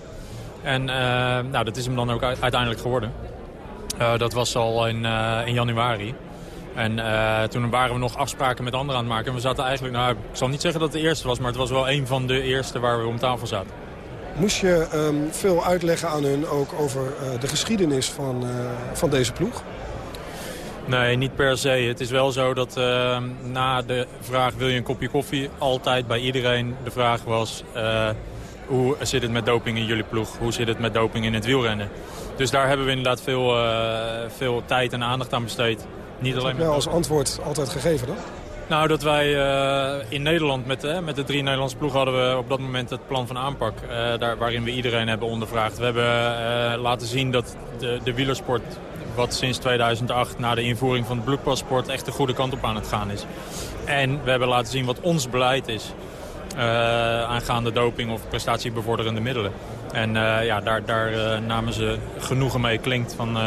En eh, nou, dat is hem dan ook uiteindelijk geworden. Eh, dat was al in, in januari. En toen waren we nog afspraken met anderen aan het maken. En we zaten eigenlijk, nou, ik zal niet zeggen dat het de eerste was... maar het was wel een van de eerste waar we om tafel zaten. Moest je ehm, veel uitleggen aan hun ook over de geschiedenis van, van deze ploeg? Nee, niet per se. Het is wel zo dat eh, na de vraag wil je een kopje koffie... altijd bij iedereen de vraag was... eh, hoe zit het met doping in jullie ploeg? Hoe zit het met doping in het wielrennen? Dus daar hebben we inderdaad veel, eh, veel tijd en aandacht aan besteed. Niet Dat alleen als antwoord altijd gegeven dan? Nou, dat wij eh, in Nederland met, met de drie Nederlandse ploegen hadden we op dat moment het plan van aanpak. daar, waarin we iedereen hebben ondervraagd. We hebben laten zien dat de, de wielersport, wat sinds 2008 na de invoering van het bloedpaspoort echt de goede kant op aan het gaan is. En we hebben laten zien wat ons beleid is. eh, aangaande doping of prestatiebevorderende middelen. En eh, ja, daar, daar eh, namen ze genoegen mee. Klinkt van,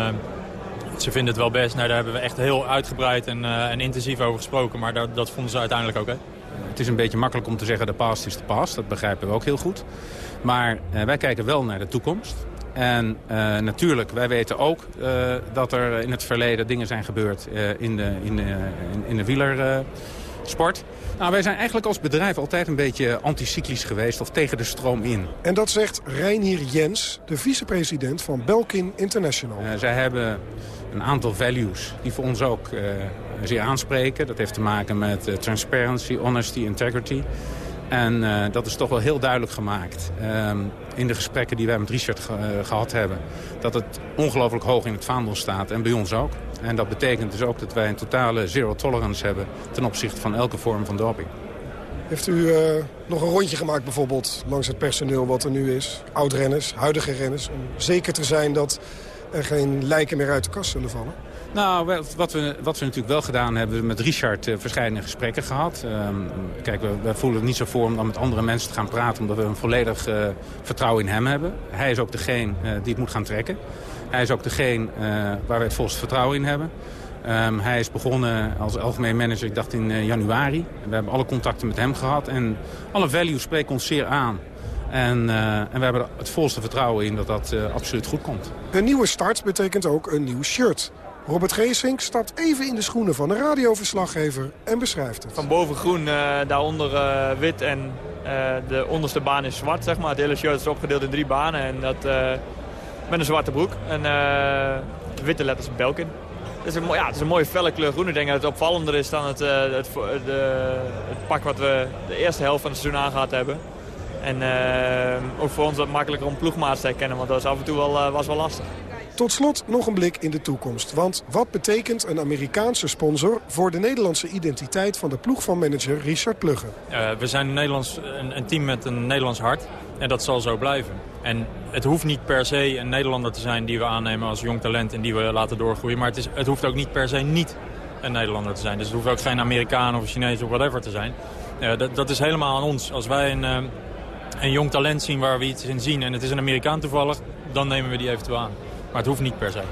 ze vinden het wel best. Nou, daar hebben we echt heel uitgebreid en, en intensief over gesproken. Maar dat, dat vonden ze uiteindelijk ook. Het is een beetje makkelijk om te zeggen de past is de past. Dat begrijpen we ook heel goed. Maar wij kijken wel naar de toekomst. En eh, natuurlijk, wij weten ook eh, dat er in het verleden dingen zijn gebeurd eh, in, de, in, de, in, in de wielersport. nou, wij zijn eigenlijk als bedrijf altijd een beetje anticyclisch geweest of tegen de stroom in. En dat zegt Reinier Jens, de vicepresident van Belkin International. Zij hebben een aantal values die voor ons ook zeer aanspreken. Dat heeft te maken met transparency, honesty, integrity. En eh, dat is toch wel heel duidelijk gemaakt ehm, in de gesprekken die wij met Richard eh, gehad hebben. Dat het ongelooflijk hoog in het vaandel staat en bij ons ook. En dat betekent dus ook dat wij een totale zero tolerance hebben ten opzichte van elke vorm van doping. Heeft u eh, nog een rondje gemaakt bijvoorbeeld langs het personeel wat er nu is? Oud-renners, huidige renners, om zeker te zijn dat er geen lijken meer uit de kast zullen vallen? Nou, wat we, wat we natuurlijk wel gedaan hebben, we met Richard uh, verschillende gesprekken gehad. Ehm, kijk, we, we voelen het niet zo voor om dan met andere mensen te gaan praten... omdat we een volledig eh, vertrouwen in hem hebben. Hij is ook degene eh, die het moet gaan trekken. Hij is ook degene eh, waar we het volste vertrouwen in hebben. Ehm, hij is begonnen als algemeen manager, ik dacht in eh, januari. We hebben alle contacten met hem gehad. En alle values spreken ons zeer aan. En, eh, en we hebben er het volste vertrouwen in dat dat eh, absoluut goed komt. Een nieuwe start betekent ook een nieuw shirt. Robert Geesink stapt even in de schoenen van een radioverslaggever en beschrijft het. Van boven groen, eh, daaronder eh, wit en eh, de onderste baan is zwart, zeg maar. Het hele shirt is opgedeeld in drie banen en dat met een zwarte broek en witte letters Belkin. Het is, een, ja, het is een mooie felle kleur groen. Ik denk dat het opvallender is dan het, het, het pak wat we de eerste helft van het seizoen aangehad hebben. En ook voor ons wat makkelijker om ploegmaats te herkennen, want dat was af en toe wel, was wel lastig. Tot slot nog een blik in de toekomst. Want wat betekent een Amerikaanse sponsor voor de Nederlandse identiteit van de ploeg van manager Richard Plugge? Eh, we zijn een, Nederlands, een, een team met een Nederlands hart. En dat zal zo blijven. En het hoeft niet per se een Nederlander te zijn die we aannemen als jong talent en die we laten doorgroeien. Maar het, is, het hoeft ook niet per se niet een Nederlander te zijn. Dus het hoeft ook geen Amerikaan of Chinees of whatever te zijn. Eh, dat, dat is helemaal aan ons. Als wij een, eh, een jong talent zien waar we iets in zien... en het is een Amerikaan toevallig, dan nemen we die eventueel aan. Maar het hoeft niet per se.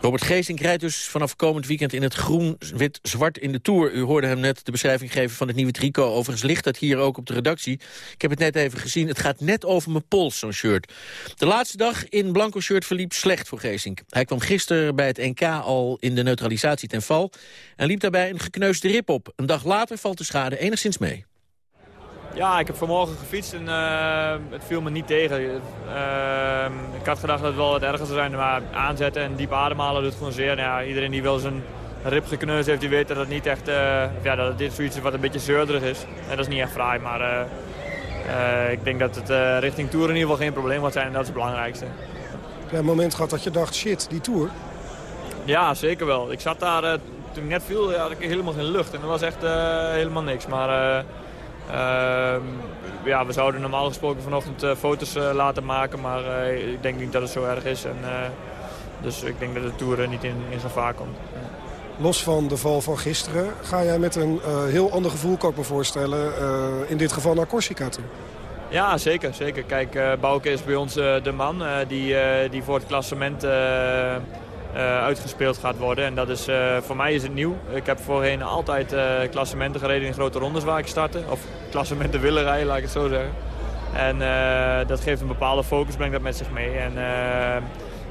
Robert Geesink rijdt dus vanaf komend weekend in het groen-wit-zwart in de Tour. U hoorde hem net de beschrijving geven van het nieuwe tricot. Overigens ligt dat hier ook op de redactie. Ik heb het net even gezien. Het gaat net over mijn pols, zo'n shirt. De laatste dag in blanco shirt verliep slecht voor Geesink. Hij kwam gisteren bij het NK al in de neutralisatie ten val... en liep daarbij een gekneusde rib op. Een dag later valt de schade enigszins mee. Ja, ik heb vanmorgen gefietst en eh, het viel me niet tegen. Uh, ik had gedacht dat het wel wat erger zou zijn, maar aanzetten en diep ademhalen doet gewoon zeer. Nou ja, iedereen die wel zijn rib gekneusd heeft, die weet dat het niet echt, uh, ja, dat dit zoiets is wat een beetje zeurderig is. En dat is niet echt fraai, maar uh, ik denk dat het richting Tour in ieder geval geen probleem gaat zijn en dat is het belangrijkste. Heb je een moment gehad dat je dacht, shit, die Tour? Ja, zeker wel. Ik zat daar, toen ik net viel, ja, had ik helemaal geen lucht en dat was echt helemaal niks. Maar Ehm, ja, we zouden normaal gesproken vanochtend uh, foto's uh, laten maken, maar uh, ik denk niet dat het zo erg is. En, dus ik denk dat de Tour niet in, in gevaar komt. Los van de val van gisteren, ga jij met een heel ander gevoel, kan ik me voorstellen, in dit geval naar Corsica toe? Ja, zeker. zeker. Kijk, uh, Bouke is bij ons de man die, die voor het klassement uitgespeeld gaat worden. En dat is, uh, voor mij is het nieuw. Ik heb voorheen altijd uh, klassementen gereden in grote rondes waar ik startte. Of klassementen willen rijden, laat ik het zo zeggen. En dat geeft een bepaalde focus, brengt dat met zich mee. En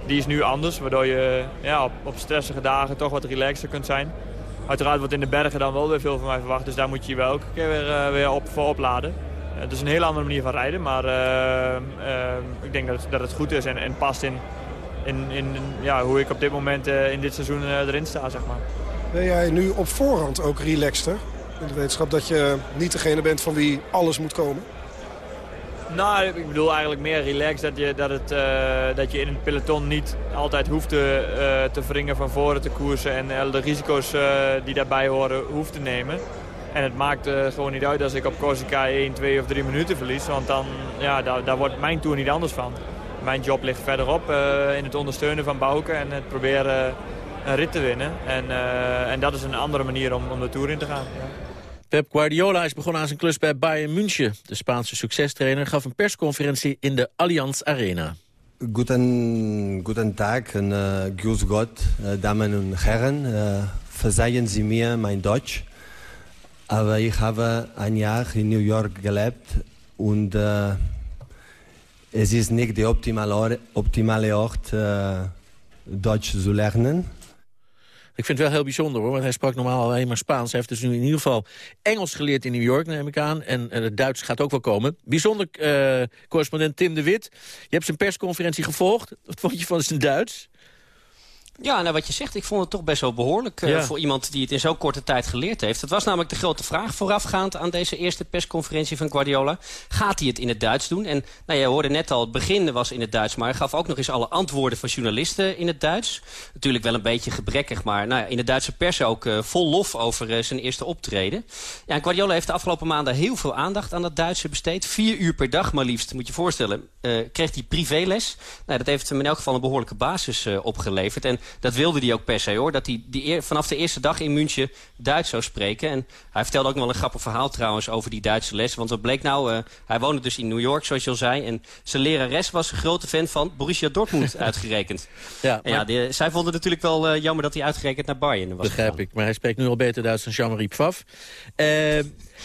die is nu anders, waardoor je ja, op, stressige dagen toch wat relaxter kunt zijn. Uiteraard wordt in de bergen dan wel weer veel van mij verwacht. Dus daar moet je je wel elke keer weer, weer op, voor opladen. Het is een hele andere manier van rijden, maar ik denk dat dat het goed is en, en past in in, in ja, hoe ik op dit moment uh, in dit seizoen uh, erin sta, zeg maar. Ben jij nu op voorhand ook relaxter? In de wetenschap dat je niet degene bent van wie alles moet komen? Nou, ik bedoel eigenlijk meer relaxed dat je, dat het, uh, dat je in het peloton niet altijd hoeft te, uh, te wringen van voren te koersen en de risico's uh, die daarbij horen hoeft te nemen. En het maakt gewoon niet uit als ik op Corsica 1, 2 of 3 minuten verlies, want dan, ja, daar, daar wordt mijn tour niet anders van mijn job ligt verderop uh, in het ondersteunen van Bouke en het proberen een rit te winnen. En, uh, en dat is een andere manier om, om de Tour in te gaan. Ja. Pep Guardiola is begonnen aan zijn klus bij Bayern München. De Spaanse succestrainer gaf een persconferentie in de Allianz Arena. Guten, guten Tag en uh, grüß Gott, uh, Damen und Herren. Uh, verzeihen Sie mir mein Deutsch. Aber ich habe ein Jahr in New York gelebt und uh, es ist nicht de optimale, optimale Ort uh, Duits te leren. Ik vind het wel heel bijzonder hoor, want hij sprak normaal alleen maar Spaans. Hij heeft dus nu in ieder geval Engels geleerd in New York, neem ik aan. En, en het Duits gaat ook wel komen. Bijzonder uh, correspondent Tim de Wit. Je hebt zijn persconferentie gevolgd. Wat vond je van zijn Duits? Ja, nou wat je zegt, ik vond het toch best wel behoorlijk uh, voor iemand die het in zo'n korte tijd geleerd heeft. Het was namelijk de grote vraag voorafgaand aan deze eerste persconferentie van Guardiola. Gaat hij het in het Duits doen? En nou, je hoorde net al, het begin was in het Duits, maar hij gaf ook nog eens alle antwoorden van journalisten in het Duits. Natuurlijk wel een beetje gebrekkig, maar nou, in de Duitse pers ook uh, vol lof over uh, zijn eerste optreden. Ja, en Guardiola heeft de afgelopen maanden heel veel aandacht aan dat Duitse besteed. Vier uur per dag maar liefst, moet je voorstellen, kreeg hij privéles. Nou, dat heeft hem in elk geval een behoorlijke basis opgeleverd. En dat wilde hij ook per se hoor. Dat hij die vanaf de eerste dag in München Duits zou spreken. En hij vertelde ook nog wel een grappig verhaal trouwens over die Duitse les. Want wat bleek nou, uh, hij woonde dus in New York zoals je al zei. En zijn lerares was een grote fan van Borussia Dortmund uitgerekend. Ja, maar... ja die, zij vonden het natuurlijk wel uh, jammer dat hij uitgerekend naar Bayern was Begrijp gegaan. ik, maar hij spreekt nu al beter Duits dan Jean-Marie Pfaff. Uh,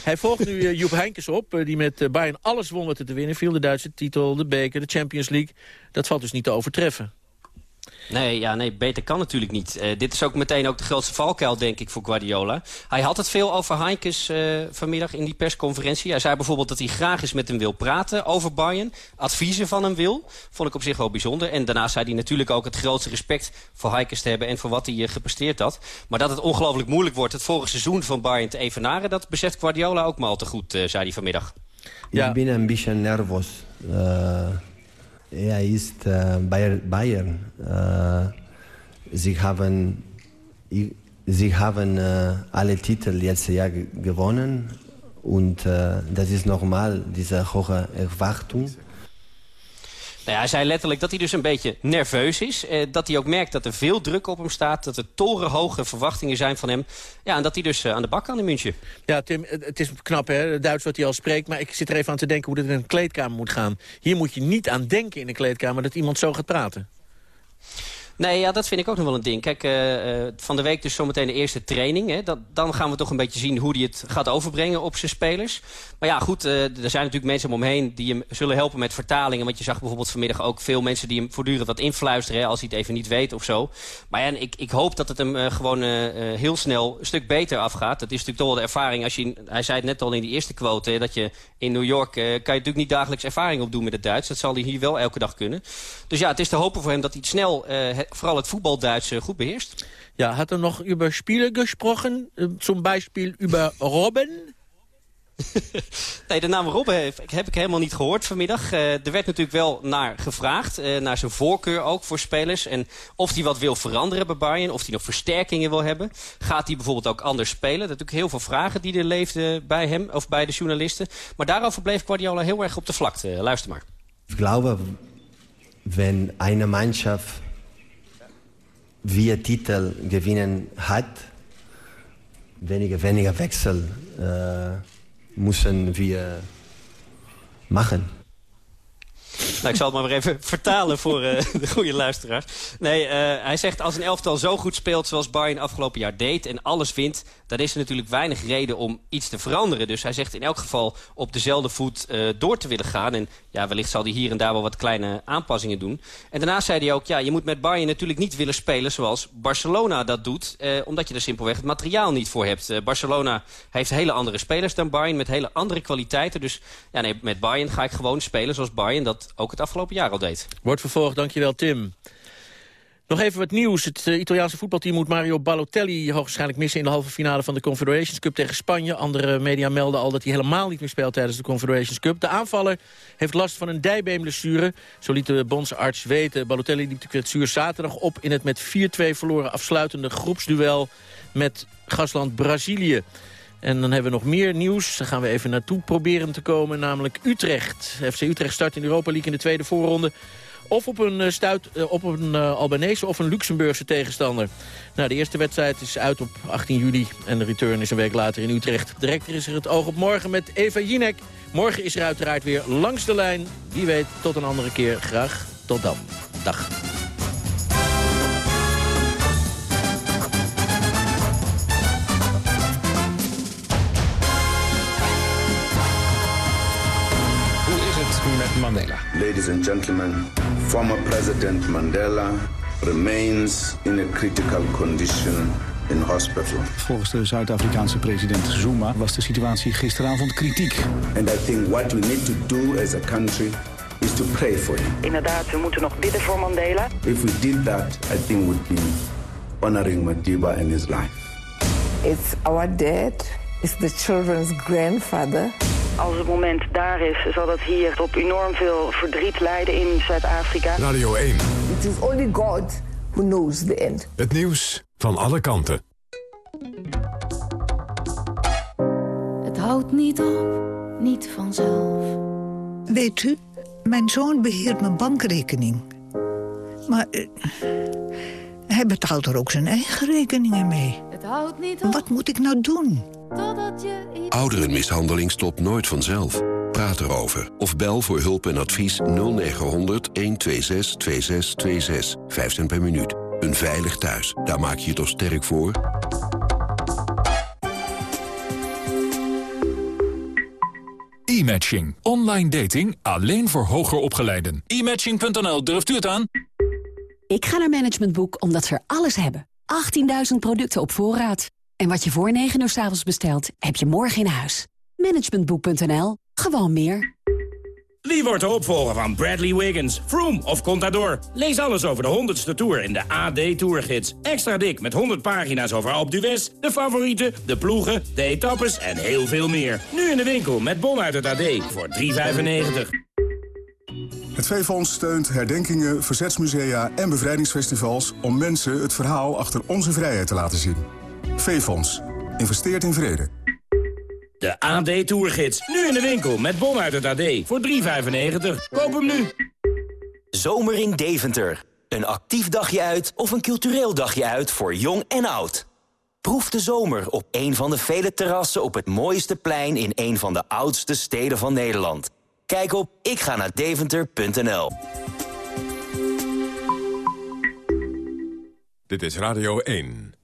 hij volgt nu Joep Heinkes op, die met Bayern alles won te winnen viel. De Duitse titel, de beker, de Champions League. Dat valt dus niet te overtreffen. Nee, ja, nee, beter kan natuurlijk niet. Uh, dit is ook meteen ook de grootste valkuil, denk ik, voor Guardiola. Hij had het veel over Heinkes uh, vanmiddag in die persconferentie. Hij zei bijvoorbeeld dat hij graag eens met hem wil praten over Bayern. Adviezen van hem wil. Vond ik op zich wel bijzonder. En daarnaast zei hij natuurlijk ook het grootste respect voor Heinkes te hebben... en voor wat hij uh, gepresteerd had. Maar dat het ongelooflijk moeilijk wordt het vorige seizoen van Bayern te evenaren... dat beseft Guardiola ook maar al te goed, zei hij vanmiddag. Ja. Ik ben een beetje nerveus. Er ist äh, Bayern. Äh, sie haben, sie haben äh, alle Titel letztes Jahr gewonnen und das ist normal, diese hohe Erwartung. Nou ja, hij zei letterlijk dat hij dus een beetje nerveus is. Eh, dat hij ook merkt dat er veel druk op hem staat. Dat er torenhoge verwachtingen zijn van hem. Ja, en dat hij dus eh, aan de bak kan in München. Ja, Tim, het het is knap, hè, Duits wat hij al spreekt. Maar ik zit er even aan te denken hoe dat in een kleedkamer moet gaan. Hier moet je niet aan denken in een kleedkamer dat iemand zo gaat praten. Nee, ja, dat vind ik ook nog wel een ding. Kijk, eh, eh, van de week dus zometeen de eerste training. Hè. Dat, dan gaan we toch een beetje zien hoe hij het gaat overbrengen op zijn spelers. Maar ja, goed, eh, er zijn natuurlijk mensen om hem heen die hem zullen helpen met vertalingen. Want je zag bijvoorbeeld vanmiddag ook veel mensen die hem voortdurend wat influisteren... Als hij het even niet weet of zo. Maar ja, ik, ik hoop dat het hem gewoon heel snel een stuk beter afgaat. Dat is natuurlijk toch wel de ervaring. Als hij zei het net al in die eerste quote... dat je in New York kan je natuurlijk niet dagelijks ervaring opdoen met het Duits. Dat zal hij hier wel elke dag kunnen. Dus ja, het is te hopen voor hem dat hij het snel, vooral het voetbalduits, eh, goed beheerst. Ja, had er nog über Spiele gesprochen? Eh, Zum Beispiel über Robben? Nee, de naam Robben heb, heb ik helemaal niet gehoord vanmiddag. Eh, er werd natuurlijk wel naar gevraagd, eh, naar zijn voorkeur ook voor spelers. En of hij wat wil veranderen bij Bayern, of hij nog versterkingen wil hebben. Gaat hij bijvoorbeeld ook anders spelen? Dat natuurlijk heel veel vragen die er leefden bij hem, of bij de journalisten. Maar daarover bleef Guardiola heel erg op de vlakte. Luister maar. Ich glaube, wenn eine Mannschaft vier Titel gewinnen hat, weniger, weniger Wechsel äh, müssen wir machen. Nou, ik zal het maar weer even vertalen voor eh, de goede luisteraars. Nee, eh, hij zegt als een elftal zo goed speelt zoals Bayern afgelopen jaar deed... en alles wint, dan is er natuurlijk weinig reden om iets te veranderen. Dus hij zegt in elk geval op dezelfde voet eh, door te willen gaan. En ja, wellicht zal hij hier en daar wel wat kleine aanpassingen doen. En daarnaast zei hij ook, ja, je moet met Bayern natuurlijk niet willen spelen... zoals Barcelona dat doet, omdat je er simpelweg het materiaal niet voor hebt. Barcelona heeft hele andere spelers dan Bayern... met hele andere kwaliteiten. Dus ja, nee, met Bayern ga ik gewoon spelen zoals Bayern dat ook het afgelopen jaar al deed. Wordt vervolgd, dankjewel Tim. Nog even wat nieuws. Het eh, Italiaanse voetbalteam moet Mario Balotelli hoogstwaarschijnlijk missen... in de halve finale van de Confederations Cup tegen Spanje. Andere media melden al dat hij helemaal niet meer speelt tijdens de Confederations Cup. De aanvaller heeft last van een dijbeenblessure. Zo liet de bondsarts weten. Balotelli liep de kwetsuur zaterdag op... in het met 4-2 verloren afsluitende groepsduel met gastland Brazilië. En dan hebben we nog meer nieuws. Daar gaan we even naartoe proberen te komen, namelijk Utrecht. FC Utrecht start in de Europa League in de tweede voorronde. Of op een, eh, stuit, eh, op een eh, Albanese of een Luxemburgse tegenstander. Nou, de eerste wedstrijd is uit op 18 juli. En de return is een week later in Utrecht. Direct is er het oog op morgen met Eva Jinek. Morgen is er uiteraard weer langs de lijn. Wie weet, tot een andere keer. Graag tot dan. Dag. Mandela? Ladies and gentlemen, former President Mandela remains in a critical condition in hospital. Volgens de Zuid-Afrikaanse president Zuma was de situatie gisteravond kritiek. And I think what we need to do as a country is to pray for him. Inderdaad, we moeten nog bidden voor Mandela. If we did that, I think we'd be honoring Madiba and his life. It's our dad. It's the children's grandfather. Als het moment daar is, zal dat hier tot enorm veel verdriet leiden in Zuid-Afrika. Radio 1. It is only God who knows the end. Het nieuws van alle kanten. Het houdt niet op, niet vanzelf. Weet u, mijn zoon beheert mijn bankrekening. Maar eh, hij betaalt er ook zijn eigen rekeningen mee. Het houdt niet op, Wat moet ik nou doen? Totdat je iets... Ouderenmishandeling stopt nooit vanzelf. Praat erover of bel voor hulp en advies 0900 126 2626. 5 cent per minuut. Een veilig thuis. Daar maak je je toch sterk voor? E-matching. Online dating alleen voor hoger opgeleiden. E-matching.nl, durft u het aan? Ik ga naar Management Boek omdat ze er alles hebben. 18.000 producten op voorraad. En wat je voor 9 uur s avonds bestelt, heb je morgen in huis. Managementboek.nl. Gewoon meer. Wie wordt de opvolger van Bradley Wiggins, Froome of Contador? Lees alles over de 100ste Tour in de AD Tourgids. Extra dik met 100 pagina's over Alpe d'Huez, de favorieten, de ploegen, de etappes en heel veel meer. Nu in de winkel met bon uit het AD voor 3,95. Het V-Fonds steunt herdenkingen, verzetsmusea en bevrijdingsfestivals... om mensen het verhaal achter onze vrijheid te laten zien. V-Fonds. Investeert in vrede. De AD Tourgids. Nu in de winkel met bon uit het AD voor 3,95. Koop hem nu. Zomer in Deventer. Een actief dagje uit of een cultureel dagje uit voor jong en oud. Proef de zomer op een van de vele terrassen op het mooiste plein... in een van de oudste steden van Nederland. Kijk op ikga Dit is Radio 1.